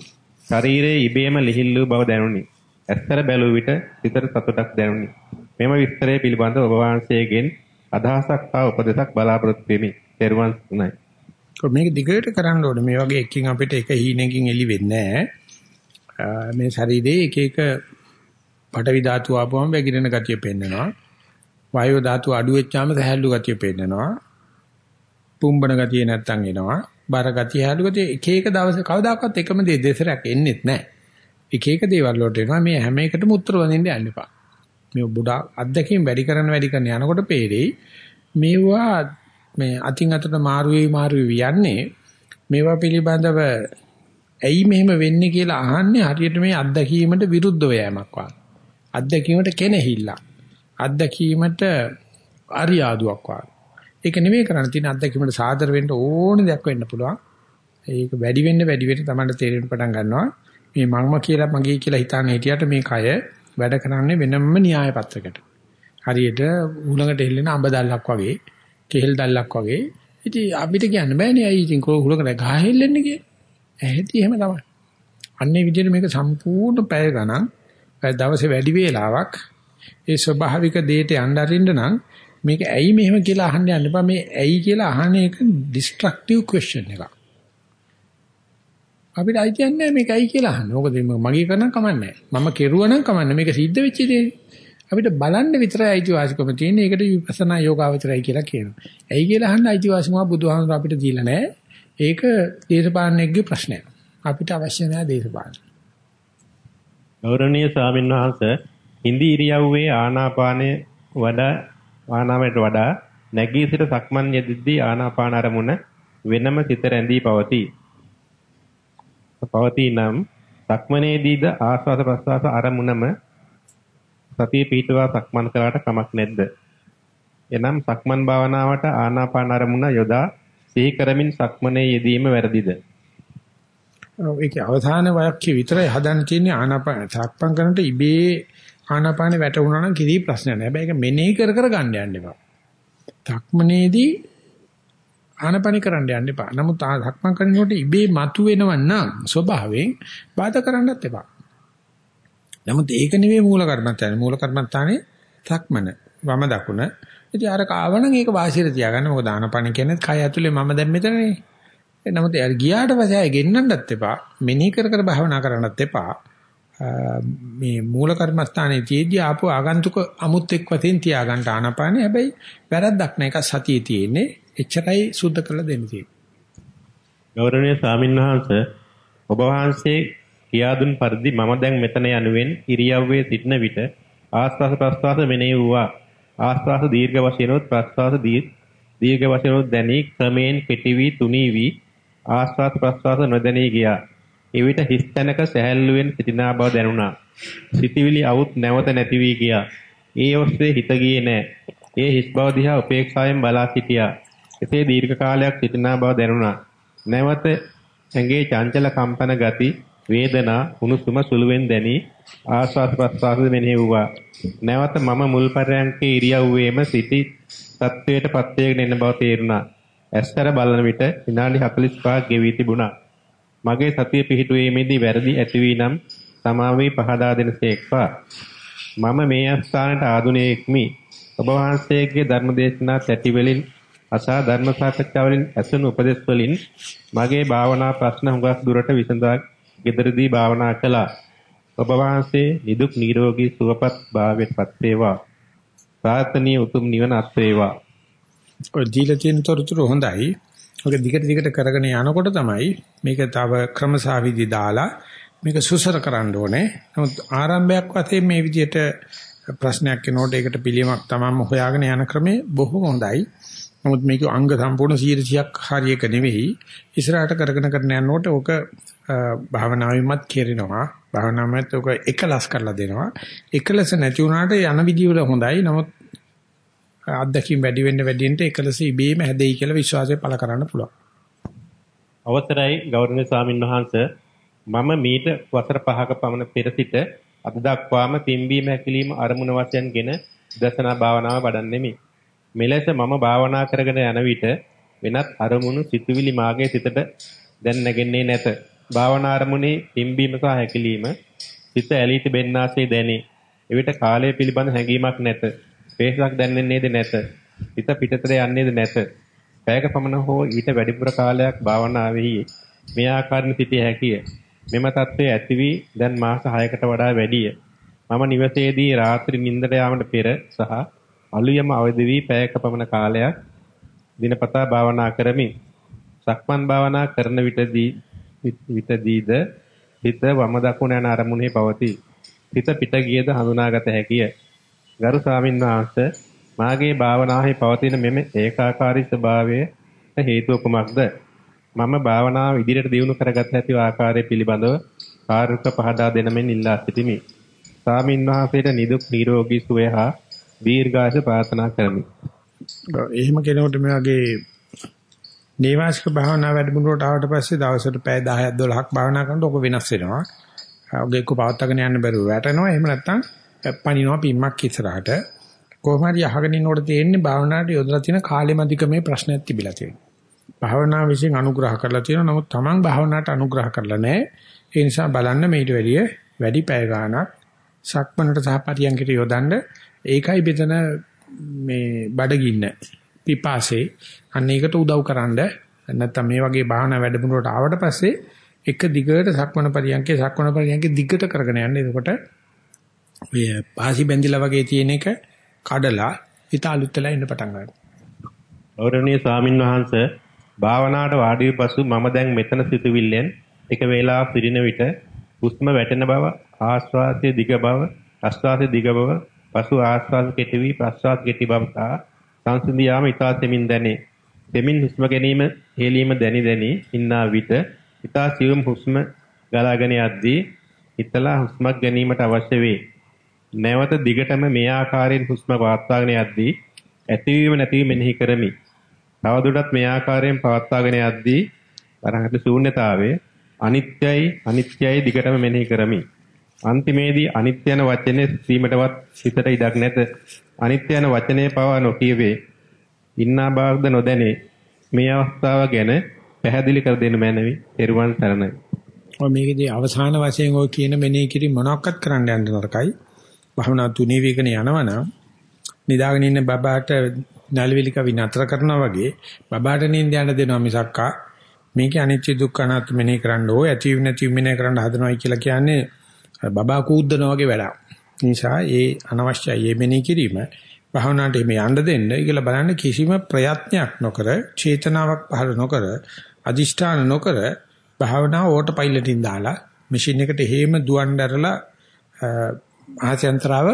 ශරීරයේ ඉබේම ලිහිල් වූ බව දැනුනි. ඇස්තර බැලුව විට සිතට සතුටක් දැනුනි. මෙම විස්තරය පිළිබඳව ඔබ වහන්සේගෙන් අදහසක් හා උපදෙසක් බලාපොරොත්තු වෙමි. ත්වන් තුනයි. මේක දිගට කරන්න ඕනේ. මේ වගේ එකකින් අපිට එක හීනකින් එලි වෙන්නේ මේ ශරීරයේ එක එක පටවි ධාතු ආපුවම වැగిරෙන ගතිය පෙන්නනවා. වායෝ ධාතු අඩු වෙච්චාම සහැල්ලු ගතිය පෙන්නනවා. පුම්බන ගතිය නැත්තම් එනවා. බර ගතිය හැලු ගතිය එක එක දවසේ කවදාකවත් එකම දේ දෙසරක් එන්නේත් නැහැ. එක එක දේවල් වලට එනවා. මේ හැම එකටම උත්තර වදින්න යන්න එපා. මේ බුඩා අත්දැකීම් වැඩි කරන වැඩි කරන යනකොට පේරෙයි මේවා මේ අතින් අතට මාරු වෙයි මාරු වෙයි යන්නේ මේවා පිළිබඳව ඇයි මෙහෙම වෙන්නේ කියලා අහන්නේ හරියට මේ අත්දැකීමට විරුද්ධව යෑමක් වගේ. අත්දැකීමට කෙනෙහිල්ලක්. අත්දැකීමට අරියාදුවක් වගේ. ඒක නෙමෙයි කරන්න තියෙන අත්දැකීමට සාදර වෙන්න ඕනේ දෙයක් වෙන්න පුළුවන්. ඒක වැඩි වෙන්න වැඩි වෙන්න තමයි තේරෙන්න පටන් ගන්නවා. මේ මම කියලා මගේ කියලා හිතාන හිටියට මේ කය වැඩ කරන්නේ වෙනම න්‍යාය පත්‍රයකට. හරියට උලඟට හෙල්ලෙන අඹ දැල්ලක් වගේ, කෙහෙල් දැල්ලක් වගේ. ඉතින් අපිට කියන්න බෑනේ අයි ඉතින් උලඟට ගහ හෙල්ලෙන්නේ කියලා. ඇහෙති එහෙම තමයි. අන්නේ විදිහට මේක සම්පූර්ණ පැය ගණන් දවසේ වැඩි වේලාවක් ඒ ස්වභාවික දේට යන්න අරින්න නම් මේක ඇයි මෙහෙම කියලා අහන්න යන්න එපා මේ ඇයි කියලා අහන එක ඩිස්ට්‍රක්ටිව් ක්වෙස්චන් එකක් අපිට අයිතියක් නැහැ මේක ඇයි කියලා අහන්න. මොකද මගේ කරනම් කමන්නේ මම කෙරුවා නම් කමන්නේ මේක සිද්ධ වෙච්ච දේ. අපිට බලන්න විතරයි අයිතිවාසිකම තියෙන්නේ. ඒකට විපස්සනා යෝගාවචරයි කියලා කියනවා. ඇයි කියලා අහන්න අයිතිවාසිකම බුදුහාමුදුර අපිට දීලා නැහැ. ඒක දේශපාලනඥයෙක්ගේ ප්‍රශ්නයක්. අපිට අවශ්‍ය නැහැ දේශපාලන. ගෞරවනීය ස්වාමීන් වහන්සේ හිඳි ඉරියව්වේ ආනාපානය වඩා ආනාපානයට වඩා නැගී සිට සක්මන් යෙදෙද්දී ආනාපාන අරමුණ වෙනම සිත රැඳී පවතී. පවතී නම් සක්මනේදීද ආස්වාද ප්‍රස්වාස අරමුණම සතිය පිටවා සක්මන් කළාට කමක් නැද්ද? එනම් සක්මන් භාවනාවට ආනාපාන අරමුණ යොදා සිහි කරමින් සක්මනේ යෙදීම වැරදිද? ඒකේ අවසාන වාක්‍ය විතරයි හදන්න තියෙන්නේ ආනාපාන සක්මන් කරනට ඉබේ ආනාපාන වැටුණා නම් කිසි ප්‍රශ්නයක් නැහැ. හැබැයි ඒක මෙනෙහි කර කර ගන්න යන්න එපා. සක්මනේදී ආනපනි කරන්න යන්න එපා. නමුත් සක්මන් කරනකොට ඉබේ මතුවෙනව නම් ස්වභාවයෙන් බාධා කරන්නත් එපා. නමුත් ඒක නෙවෙයි මූල කර්මත්තානේ. මූල කර්මත්තානේ සක්මන. වම දකුණ. ඉතින් අර කාවනම් ඒක වාසියට තියාගන්න. මොකද ආනපනි කියන්නේ කය ඇතුලේ මම දැන් මෙතනනේ. නමුත් එයාට ගියාට පස්සේ ආයෙ ගෙන්නන්නත් එපා. මෙනෙහි කර කර භාවනා කරන්නත් එපා. මේ මූල කර්මස්ථානයේ තියේදී ආපු ආගන්තුක අමුත් එක් වශයෙන් තියාගන්න ආනපානේ හැබැයි වැරද්දක් නෑ ඒක සතියේ තියෙන්නේ එච්චරයි සුද්ධ කරලා දෙන්න තියෙන්නේ. ගෞරවනීය ස්වාමින්වහන්සේ ඔබ වහන්සේ කියා දුන් පරිදි මම දැන් මෙතන යනුවෙන් ඉරියව්වේ සිටින විට ආස්වාස ප්‍රස්වාස මෙනෙහි වූවා. ආස්වාස දීර්ඝ වශයෙන්ොත් ප්‍රස්වාස දීර්ඝ වශයෙන්ොත් දැනී ක්‍රමයෙන් කෙටි වී තුනී වී ආස්වාස ප්‍රස්වාස නොදැනී ගියා. එවිට හිස් තැනක සැහැල්ලුවෙන් සිටිනා බව දැනුණා. සිටිවිලි අවුත් නැවත නැති වී ගියා. ඒ ඔස්සේ හිත ගියේ නැහැ. ඒ හිස් බව දිහා උපේක්ෂාවෙන් බලා සිටියා. එසේ දීර්ඝ කාලයක් සිටිනා බව දැනුණා. නැවත ඇඟේ චංචල කම්පන ගති, වේදනා, උණුසුම සුළුවෙන් දැනි ආස්වාද ප්‍රස්වාස මෙනෙහි වුණා. නැවත මම මුල් පරයන්කේ ඉරියව්වේම සිටි තත්වයට පත් වේගෙන එන බව තේරුණා. ඇස්තර බලන විට විනාඩි 45ක් ගෙවී තිබුණා. මගේ සතිය පිහිටුවීමේදී වැරදි ඇති වී නම් සමාවේ පහදා දෙනසේක්වා. මම මේ ස්ථානට ආදුණයෙක්මි. ඔබ වහන්සේගේ ධර්මදේශනා තැටි වලින් අසා ධර්ම සාකච්ඡා වලින් ඇසුණු උපදෙස් වලින් මගේ භාවනා ප්‍රශ්න හුඟක් දුරට විසඳා gederදී භාවනා කළා. ඔබ වහන්සේ නිදුක් නිරෝගී සුවපත් භාවයට පත් වේවා. ප්‍රාර්ථනීය උතුම් නිවන අත් වේවා. ඔය දීලා තියෙන තොරතුරු හොඳයි. ඔක දිගට දිගට කරගෙන යනකොට තමයි මේක තව ක්‍රමසාවිදි දාලා මේක සුසර කරන්න ඕනේ. නමුත් ආරම්භයක් වශයෙන් මේ විදිහට ප්‍රශ්නයක් එනකොට ඒකට පිළියමක් තමම හොයාගෙන යන ක්‍රමේ බොහොම හොඳයි. නමුත් මේක අංග සම්පූර්ණ 100ක් හරියක නෙවෙයි. ඉස්සරහට කරගෙන කරගෙන යනකොට ඕක භාවනාවෙමත් කෙරෙනවා. භාවනාවෙත් ඕක එකලස් කරලා දෙනවා. එකලස නැති වුණාට යන විදිය හොඳයි. නමුත් අත්දැකීම් වැඩි වෙන්න වැඩි වෙන්න එකලස ඉබේම හැදෙයි කියලා විශ්වාසය පළ කරන්න පුළුවන්. අවසරයි ගෞරවනීය ස්වාමින් වහන්සේ මම මීට වසර 5ක පමණ පෙර සිට අද දක්වාම පිම්බීම හැකිලිම අරමුණ වශයෙන්ගෙන දසනා භාවනාව වඩන්නෙමි. මෙලෙස මම භාවනා කරගෙන යන විට වෙනත් අරමුණු සිතුවිලි මාගේ සිතට දැන් නැගෙන්නේ නැත. භාවනා අරමුණේ පිම්බීම සහ හැකිලිම සිත ඇලී තිබෙන්නාසේ දැනේ. එවිට කාලය පිළිබඳ හැඟීමක් නැත. වේසක් දැනෙන්නේද නැත. හිත පිටතට යන්නේද නැත. පැයක පමණ හෝ ඊට වැඩිපුර කාලයක් භාවනාවෙහි මේ ආකාරයෙන් සිටිය හැකිය. මෙම தત્ත්වය ඇති වී දැන් මාස 6කට වඩා වැඩිය. මම නිවසේදී රාත්‍රී නිින්දට යාමට පෙර සහ අලුයම අවදි වී පැයක පමණ කාලයක් දිනපතා භාවනා කරමි. සක්මන් භාවනා කරන විටදී විටදීද හිත වම දකුණ යන අරමුණේ පවතී. හිත පිට ගියද හඳුනාගත හැකිය. ගරු ස්වාමීන් වහන්සේ මාගේ භාවනාවේ පවතින මෙම ඒකාකාරී ස්වභාවයට හේතුව කුමක්ද? මම භාවනාව ඉදිරියට දියුණු කරගත හැකි ආකාරය පිළිබඳව කාර්යක පහදා දෙන මෙන් ඉල්ලා සිටිමි. ස්වාමීන් වහන්සේට නිදුක් නිරෝගී සුවය හා දීර්ඝායුෂ ප්‍රාර්ථනා කරමි. එහෙම කෙනෙකුට මේ වගේ නේවාසික භාවනා වැඩමුළුවට ආවට පස්සේ දවසට පැය 10ක් 12ක් භාවනා කරනකොට ඔක වෙනස් වෙනවා. ඔගේ එක්ක පවත්වාගෙන යන්න බැරුව වැටෙනවා. එහෙම නැත්නම් පණිනවා පිම්මක් ඉස්සරහට. කොහොම හරි අහගෙන ඉන්නකොට තියෙන්නේ භාවනාවට යොදලා තියෙන කාලෙමදිකමේ ප්‍රශ්නයක් තිබිලා තියෙනවා. භාවනාව විසින් අනුග්‍රහ කරලා තියෙනවා. නමුත් Taman භාවනාවට අනුග්‍රහ කරලා නැහැ. ඒ නිසා බලන්න මේට වැඩිය වැඩි පැය ගාණක් සක්මනට සහ පරියන්කට යොදන්න ඒකයි බෙතන මේ බඩගින්න පිපාසේ අන්න ඒකට උදව් කරන්න නැත්තම් මේ වගේ භාවනා වැඩමුළුවට ආවට පස්සේ එක දිගට සක්මන පරියන්කේ සක්මන පරියන්කේ දිගට කරගෙන යන්න. එතකොට ඔය පාසි බැඳිලා වගේ තියෙන එක කඩලා හිත අලුත් වෙලා ඉන්න පටන් ගන්නවා. ගෞරවනීය ස්වාමින් වහන්සේ භාවනාවට වාඩි වූ පසු මම දැන් මෙතන සිටවිල්ලෙන් එක වේලාවක් සිටින විට හුස්ම වැටෙන බව ආශ්වාසයේ දිග බව ප්‍රශ්වාසයේ දිග බව පසු ආශ්වාස කෙටි වී ප්‍රශ්වාස කෙටි බව සහ සංසිඳියාම ඉතා තෙමින් දැනේ. තෙමින් හුස්ම ගැනීම හේලීම දැනි දැනි ඉන්නා විට ඉතා සියුම් හුස්ම ගලාගෙන යද්දී හිතලා හුස්මක් ගැනීමට අවශ්‍ය වේ. නැවත දිගටම මේ ආකාරයෙන් හුස්ම පවත්වාගෙන යද්දී ඇතිවීම නැතිවීම මෙනෙහි කරමි. තවදුරටත් මේ ආකාරයෙන් පවත්වාගෙන යද්දී වරහට ශූන්‍යතාවයේ අනිත්‍යයි අනිත්‍යයි දිගටම මෙනෙහි කරමි. අන්තිමේදී අනිත්‍ය යන වචනේ සීමටවත් හිතට ඉඩක් නැත. අනිත්‍ය යන වචනේ පවා නොකියවේ. ඉන්නා බවක්ද නොදැනේ. මේ අවස්ථාව ගැන පැහැදිලි කර දෙන්න මැනවි. එරුවන් සරණයි. ඔය මේකේදී අවසාන වශයෙන් ඔය කියන මෙනෙහි කිරි මොනක්වත් කරන්න යන්න නරකයි. භවනා තුනී වේගන යනවනම් නිදාගෙන ඉන්න බබාට නැලවිලි කවි නතර කරනවා වගේ බබාට නිින්ද යන්න දෙනවා මිසක්කා මේකේ අනිත්‍ය දුක්ඛ අනාත්ම මෙනෙහි කරන්න ඕ ඇති නැති මෙනෙහි කරන්න හදනවයි කියලා කියන්නේ බබා කූද්දනවා වගේ වැඩක්. නිසා ඒ අනවශ්‍යයි මේ මෙනෙහි කිරීම භවනාට මේ යන්න දෙන්න කියලා බලන්න කිසිම ප්‍රයත්නයක් නොකර චේතනාවක් පහළ නොකර අදිෂ්ඨාන නොකර භාවනා ඕටෝ පයිලට්ින් දාලා මැෂින් එකට හේම දුවන්න ඇරලා ආසයන්තරව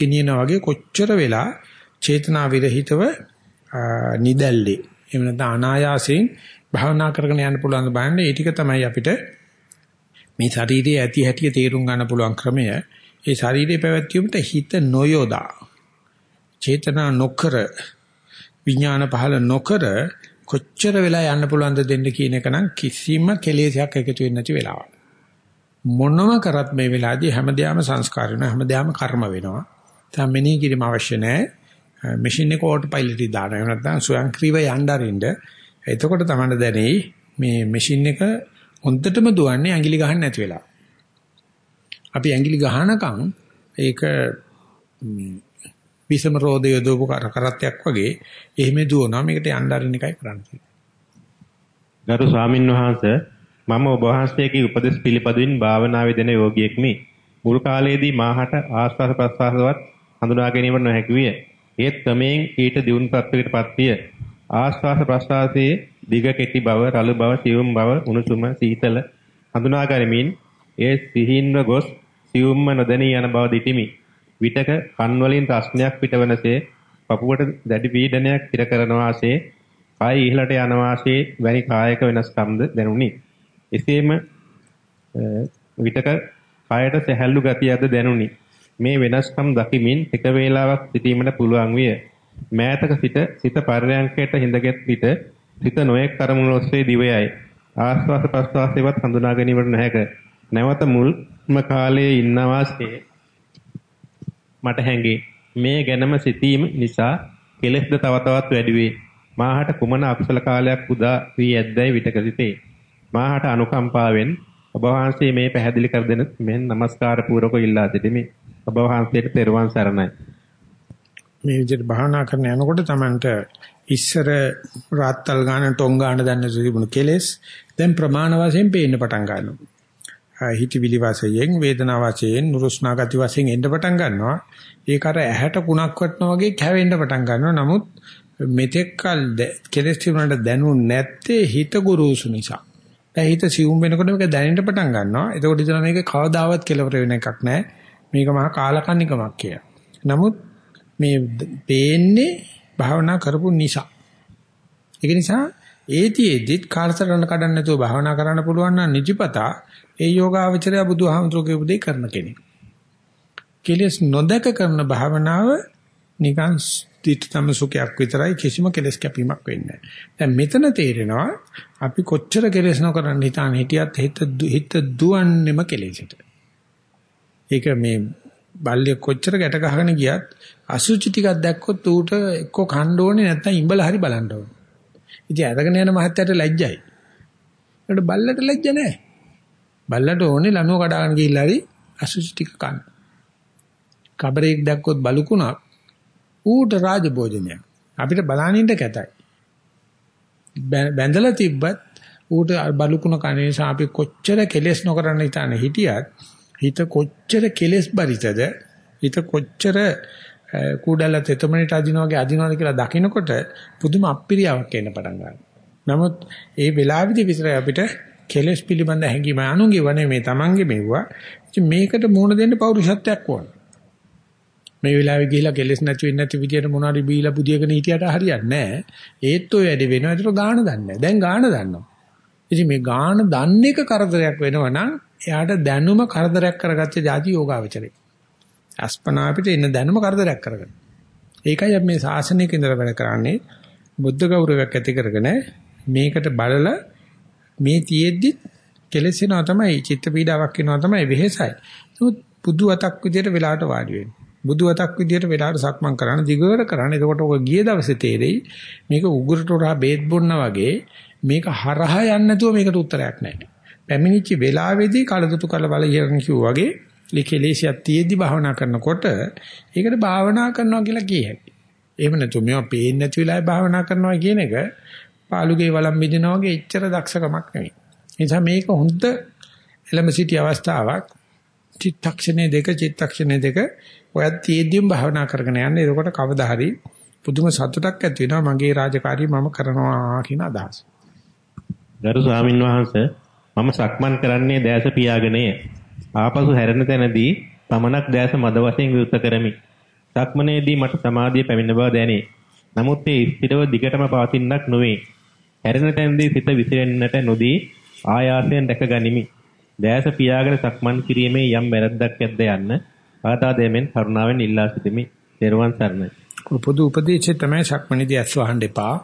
ගෙනියනා වගේ කොච්චර වෙලා චේතනා විරහිතව නිදැල්ලේ. එහෙම නැත්නම් අනායාසයෙන් භාවනා කරගෙන යන්න පුළුවන් බලන්න. ඒ ටික තමයි අපිට මේ ශරීරයේ ඇති හැටි තේරුම් ගන්න පුළුවන් ක්‍රමය. ඒ ශරීරයේ පැවැත්වීමට හිත නොයොදා චේතනා නොකර විඥාන පහල නොකර කොච්චර වෙලා යන්න පුළුවන්ද දෙන්න කියන එක නම් කිසිම කෙලෙසයක් එකතු වෙන්නේ නැති වෙලාවක්. මොනම කරත් මේ වෙලාවේදී හැමදේම සංස්කාර වෙනවා හැමදේම කර්ම වෙනවා. දැන් මෙනෙහි කිරීම අවශ්‍ය නැහැ. මැෂින් එක ඕටෝ පයිලට් එක දානවා. එහෙම නැත්නම් ස්වයංක්‍රීයව යන්න අරින්න. එතකොට තමයි දැනෙයි මේ මැෂින් එක හොන්දටම දුවන්නේ ඇඟිලි ගහන්න නැති වෙලා. අපි ඇඟිලි ගහනකම් ඒක විසම රෝධය දෝපු කරත්තයක් වගේ එහෙම දුවනවා මේකට යන්න අරින්න එකයි කරන්නේ. ගරු ස්වාමින් වහන්සේ මම ඔබ වහන්සේගේ උපදෙස් පිළිපදින් භාවනාවේ දෙන යෝගියෙක්මි. මුල් කාලයේදී මාහට ආස්වාද ප්‍රස්වාසවත් හඳුනා ගැනීමට නොහැකි විය. ඒත් ක්‍රමයෙන් ඊට දියුණු තත්වයකටපත් විය. ආස්වාද ප්‍රස්වාසයේ දිග කෙටි බව, රළු බව, සියුම් බව, උණුසුම, සීතල හඳුනා ගනිමින් ඒ සිහින්ව ගොස් සියුම්ම නොදැනී යන බව දිටිමි. විටක කන් වලින් රස්නයක් පිටවනසේ පපුවට දැඩි පීඩනයක් ඉර කරන වාසේ කාය ඉහළට යන වාසේ වැනි කායක වෙනස්කම්ද දැනුනි. එසේම විටක කායට සැහැල්ලු ගතියක්ද දැනුනි. මේ වෙනස්කම් දකිමින් එක වේලාවක් සිටීමට පුළුවන් විය. මෑතක සිට සිත පර්යංකයට හිඳගත් විට සිත නොයෙක් කරමුණු ඔස්සේ දිවයයි. ආස්වාස ප්‍රස්වාසයවත් හඳුනා ගැනීමට නොහැක. නැවත මුල්ම කාලයේ ඉන්න වාසේ මට හැඟේ මේ ගැනම සිතීම නිසා කෙලෙස්ද තව තවත් වැඩි වේ. මාහට කුමන අකුසල කාලයක් උදා වී ඇද්දැයි විටක සිටේ. මාහට අනුකම්පාවෙන් ඔබ වහන්සේ මේ පැහැදිලි කර දෙන මෙන් নমස්කාර පූර්වක ඉල්ලා සිටිමි. ඔබ වහන්සේට පෙරවන් සරණයි. මේ විදිහට භාවනා කරන යනකොට Tamanට ඉස්සර රාත්තල් ගාන ටොං ගාන දන්න තිබුණු කෙලෙස් දැන් ප්‍රමාණ වශයෙන් පේන්න පටන් ගන්නවා. හිතවිලි වශයෙන් වේදනා වශයෙන් නුරුස්නා ගති වශයෙන් එන්න පටන් ගන්නවා. ඒක අර ඇහැට කුණක් වටනවා වගේ කැවෙන්න පටන් ගන්නවා. නමුත් මෙතෙක් කල කෙලෙස් තිබුණාට දැනුනේ නැත්තේ හිත ගුරුසු නිසා. දැන් හිත සිවුම් වෙනකොට මේක දැනෙන්න පටන් ගන්නවා. එතකොට ඉතන මේක කවදාවත් කෙලවර වෙන එකක් නෑ. මේක මහා කාලකන්නිකමක් කියලා. නමුත් මේ පේන්නේ භාවනා කරපු නිසා. ඒක නිසා ඒතිෙදිත් කාලසටහන කඩන්න නැතුව භාවනා කරන්න පුළුවන් නම් නිජපතා ඒ යෝගාවචරය බුදුහාමුදුරුවෝ කියපු දේ කරන කෙනෙක්. කෙලස් නොදක කරන භාවනාව නිකන් දිට්ඨම සුඛයක් විතරයි කිසිම කෙලස් කැපීමක් වෙන්නේ නැහැ. දැන් මෙතන තේරෙනවා අපි කොච්චර කෙලස් නොකරන හිතාන හිටියත් හිත හිත දුවන්නේම කෙලෙසට. ඒක මේ බල්ලිය කොච්චර ගැට ගහගෙන ගියත් අසුචි ටිකක් දැක්කොත් ඌට එක්ක කන්න ඕනේ නැත්නම් ඉඹලා හරි බලන්න ඕනේ. ඉතින් අරගෙන යන මහත්තයාට ලැජ්ජයි. ඒකට බල්ලට ලැජ්ජ නැහැ. බල්ලට ඕනේ ලනුව කඩාගෙන ගිහිල්ලා හරි අසුචි ටික කන්න. කබරේක් දැක්කොත් බලුකුණක් ඌට රාජභෝජනය. අපිට බලනින්න කැතයි. බැඳලා තිබ්බත් ඌට බලුකුණ කන නිසා අපි කොච්චර කෙලෙස් නොකරන හිතාන හිටියත් හිත කොච්චර කෙලෙස් බරිතද හිත කොච්චර කුඩල තෙතමනට අදිනවා වගේ අදිනවද කියලා දකිනකොට පුදුම අප්පිරියාවක් එන්න පටන් ගන්නවා. නමුත් ඒ වෙලාවෙදි විතරයි අපිට කෙලෙස් පිළිබඳ හැඟීම අනුන්ගේ වනේ මේ Tamange මෙව්වා. ඉතින් මේකට මුහුණ දෙන්න පෞරුෂත්වයක් ඕන. මේ වෙලාවේ ගිහිලා කෙලෙස් නැති වෙන්නේ නැති විදියට මොනවාරි බීලා පුදියගෙන හිටියට හරියන්නේ නැහැ. ඒත් ඔය වැඩි වෙනවා. ඒතර ගාණ දන්නේ දැන් ගාණ දන්නවා. ඉතින් මේ ගාණ දන්න එක කරදරයක් වෙනවා නම් එයාට දැනුම කරදරයක් කරගත්ත જાති යෝගාවචරේ. අස්පනා අපිට එන දැනුම කරදරයක් කරගන්න. ඒකයි අපි මේ ශාසනයක ඉඳලා වැඩ කරන්නේ. බුද්ධ ගෞරවයක් ඇති කරගෙන මේකට බලලා මේ තියෙද්දි කෙලෙසෙනවා තමයි චිත්ත පීඩාවක් වෙනවා තමයි වෙහෙසයි. නමුත් බුදු අතක් විදියට වෙලාවට වාඩි වෙන්න. බුදු අතක් විදියට වෙලාවට සක්මන් කරන්න දිගට කරන්න. එතකොට ඔය ගිය දවසේ තේරෙයි මේක උගුරට උරා බේත් බොන්න වගේ මේක හරහා යන්නේ නැතුව මේකට උත්තරයක් නැහැ. පැමිණිච්ච වෙලාවේදී කලදුතු කල බල ඉගෙන කිව්වා වගේ ලිකේලේසියක් තියෙද්දි භාවනා කරනකොට ඒකට භාවනා කරනවා කියලා කිය හැකියි. එහෙම නැතු මේවා පේන්නේ නැති වෙලාවේ භාවනා කරනවා කියන එක පාළුගේ වළම් බෙදෙනා වගේ එච්චර දක්ෂකමක් නෙවෙයි. ඒ නිසා මේක හොඳ එලම සිටි අවස්ථාවක්. චිත්තක්ෂණේ දෙක චිත්තක්ෂණේ දෙක ඔයත් තියෙද්දිම භාවනා කරගෙන යන්නේ. එතකොට කවදා හරි පුදුම සතුටක් ඇති වෙනවා මගේ රාජකාරිය මම කරනවා කියන අදහස. ගරු ස්වාමින් වහන්සේ මම සක්මන් කරන්නේ දැස පියාගෙනය. ආපසු හැරෙන තැනදී පමණක් දැස මද වශයෙන් විවෘත කරමි. සක්මනේදී මට සමාධිය පැමිණ බව දැනේ. නමුත් ඒ ස්ථිරව දිගටම පවතින්නක් නොවේ. හැරෙන තැනදී සිත විසිරෙන්නට නොදී ආයාසයෙන් දැක ගනිමි. දැස පියාගෙන සක්මන් කිරීමේ යම් වැරද්දක් ඇද්ද යන්න පාදා දෙමින් කරුණාවෙන් ඉල්ලා සිටිමි. ත්වන් සරණයි. පොදු උපදේශය තමයි සක්මනේදී ඇස් වහන්න එපා.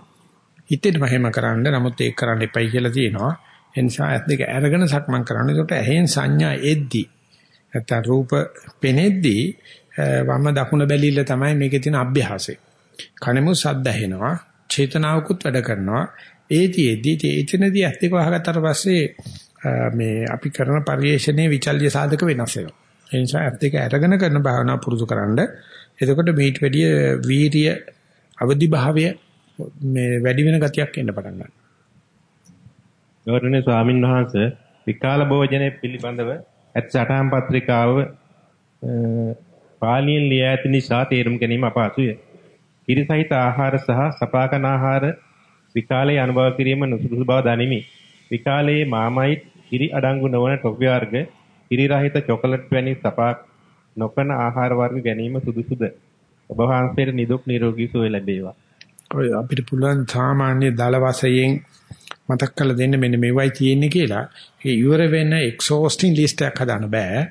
හිතේට වහම කරන්න නමුත් ඒක කරන්න එපයි කියලා තියෙනවා. ඒ නිසා ඇස් දෙක අරගෙන සක්මන් කරන්න. ඒකට ඇහෙන් සංඥා එද්දි නැත්නම් රූප පෙනෙද්දි වම දකුණ බැලිල්ල තමයි මේකේ තියෙන අභ්‍යාසය. කනෙමු සද්ද ඇහෙනවා, චේතනාවකුත් වැඩ කරනවා. ඒතිෙද්දි ඒතනදී ඇස් දෙක වහගත්තට පස්සේ මේ අපි කරන පරිශ්‍රණයේ විචල්්‍ය සාධක වෙනස් වෙනවා. ඒ නිසා ඇස් දෙක අරගෙන කරන භාවනා පුරුදු කරන්න. එතකොට මේට වැඩිය වීරිය අවදි භාවය මේ වැඩි වෙන ගතියක් එන්න පටන් ගන්නවා. ගෞරවනීය ස්වාමින් වහන්සේ විකාල භෝජනයේ පිළිබඳව ඇත් සටහන් පත්‍රිකාව පාලියෙන් ලියා ඇති නිසා තේරුම් ගැනීම අපහසුය. කිරිසහිත ආහාර සහ සපාකන ආහාර විකාලයේ අනුභව කිරීම නුසුදුසු බව දනිමි. විකාලයේ මාමයිට් කිරි අඩංගු නොවන ටොෆි වර්ග, කිරි රහිත චොකලට් වැනි සපාක් නොකන ආහාර වර්ග ගැනීම සුදුසුද? ඔබ වහන්සේට නිදුක් නිරෝගී සුවය ලැබේවා. ඔය අපිට පුළුවන් සාමාන්‍ය දල වශයෙන් මතක් කරලා දෙන්න මෙන්න මේවයි තියෙන්නේ කියලා. ඒ ඉවර වෙන exhausting list එකක් හදාන්න බෑ.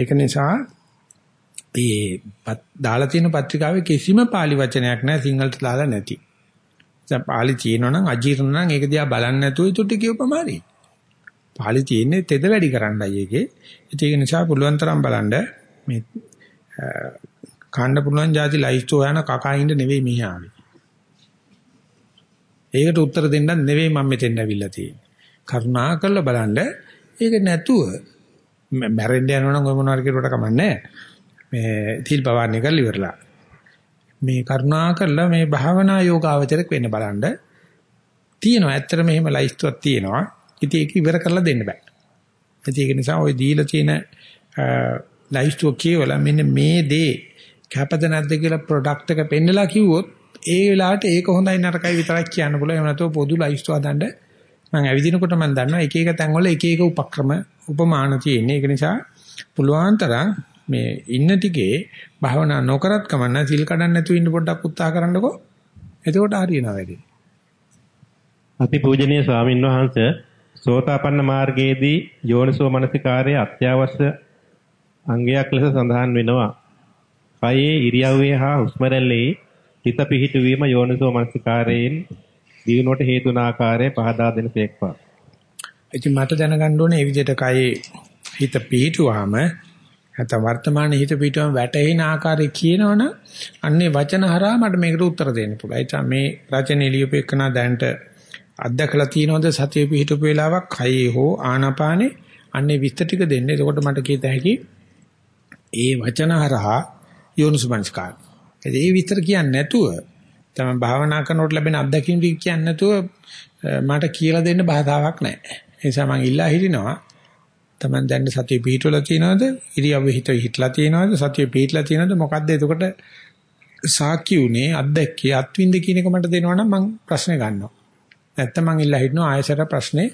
ඒක නිසා මේ දාලා තියෙන පත්‍රිකාවේ කිසිම pāli වචනයක් නැහැ සිංහලට දාලා නැති. දැන් pāli තියෙනවා නම් අජීර්ණ නම් ඒක දිහා බලන්නේ නැතුව ඊටු කියවපමාරි. pāli තියෙන්නේ තෙද වැඩි කරන්නයි ඒකේ. ඒක නිසා පුළුවන් තරම් බලන්න මේ කන්න පුළුවන් જાති ලයිස්ට් හොයන කකා ඉන්න නෙවෙයි මෙහි ආවේ. ඒකට උත්තර දෙන්නත් නෙවෙයි මම මෙතෙන් ඇවිල්ලා තියෙන්නේ. කරුණා කරලා බලන්න ඒක නැතුව මැරෙන්න යනවනම් ඔය මොනවාරි කෙරුවට කමන්නේ මේ තිල් පවන්නේ කරලා ඉවරලා. මේ කරුණා කරලා මේ භාවනා යෝගාවචරයක් වෙන්න බලන්න තියෙනවා. ඇත්තට මෙහෙම ලයිස්තුවක් තියෙනවා. ඉතින් ඒක ඉවර කරලා දෙන්න බෑ. ඒක නිසා ওই දීලා තියෙන ලයිස්තුව කියවලා මෙන්න මේ දේ කැපද නැද්ද කියලා ප්‍රොඩක්ට් එක පෙන්නලා කිව්වොත් ඒ වෙලාවට ඒක හොඳයි නරකයි විතරක් කියන්න පුළුවන්. එහෙම නැත්නම් පොදු ලයිස්තුව හදන්න මම ඇවිදිනකොට මම දන්නවා එක එක තැන්වල එක එක උපක්‍රම උපමාන තියෙන්නේ. ඒක නිසා පුළුවන් තරම් මේ ඉන්න ටිකේ භාවනා නොකරත් කමන්න සිල් කඩන්න නැතුව ඉන්න පොඩ්ඩක් උත්සාහ කරන්නකෝ. එතකොට හරියනවා වැඩි. අති පූජනීය ස්වාමින් වහන්සේ සෝතාපන්න මාර්ගයේදී යෝනිසෝ මනසිකාර්යය අත්‍යවශ්‍ය අංගයක් ලෙස සඳහන් වෙනවා. කයේ ඉරියව්වේ හා හුස්ම රැල්ලේ හිත පිහිටුවීම යෝනිසෝ මනසිකාරයෙන් දිනුවට හේතු වන ආකාරය පහදා දෙන තේක්වා. ඉතින් මට දැනගන්න ඕනේ මේ විදිහට කයේ හිත පිහිටුවාම නැත්නම් වර්තමාන හිත පිහිටුවම වැටෙන ආකාරය කියනවනම් අන්නේ වචන හරහා මට මේකට උත්තර දෙන්න පුළුවන්. ඒ මේ රචනෙ ලියුපෙකන දැනට අත්දකලා තියෙනවද සතිය පිහිටුපු වෙලාවක් කයේ හෝ ආනාපානේ අන්නේ විස්තර ටික දෙන්න. එතකොට මට කියත හැකි ඒ වචන හරහා යෝනිසුමංස්කාර. ඒ විස්තර කියන්නේ නැතුව තමයි භාවනා කරනකොට ලැබෙන අත්දැකීම් ටික කියන්නේ නැතුව මට කියලා දෙන්න භාෂාවක් නැහැ. ඒ නිසා මම ඉල්ලා හිටිනවා Taman දැන් සතිය පිහිටවලා තියෙනවද? ඉරියව්ව හිත හිටලා තියෙනවද? සතිය පිහිටලා තියෙනවද? මොකද්ද එතකොට සාක්ෂි උනේ අත්දැක්කේ අත්විඳ කියන එක මට දෙනවනම් මම ප්‍රශ්නේ ගන්නවා. නැත්තම් මම ඉල්ලා හිටනවා ආයසර ප්‍රශ්නේ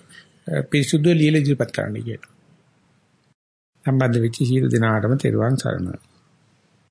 පිරිසුදුව ලියලා ඉදිරිපත් කරන්න කියලා. සම්බන්ධ වෙච්ච සීල දිනාටම තෙරුවන් සරණයි.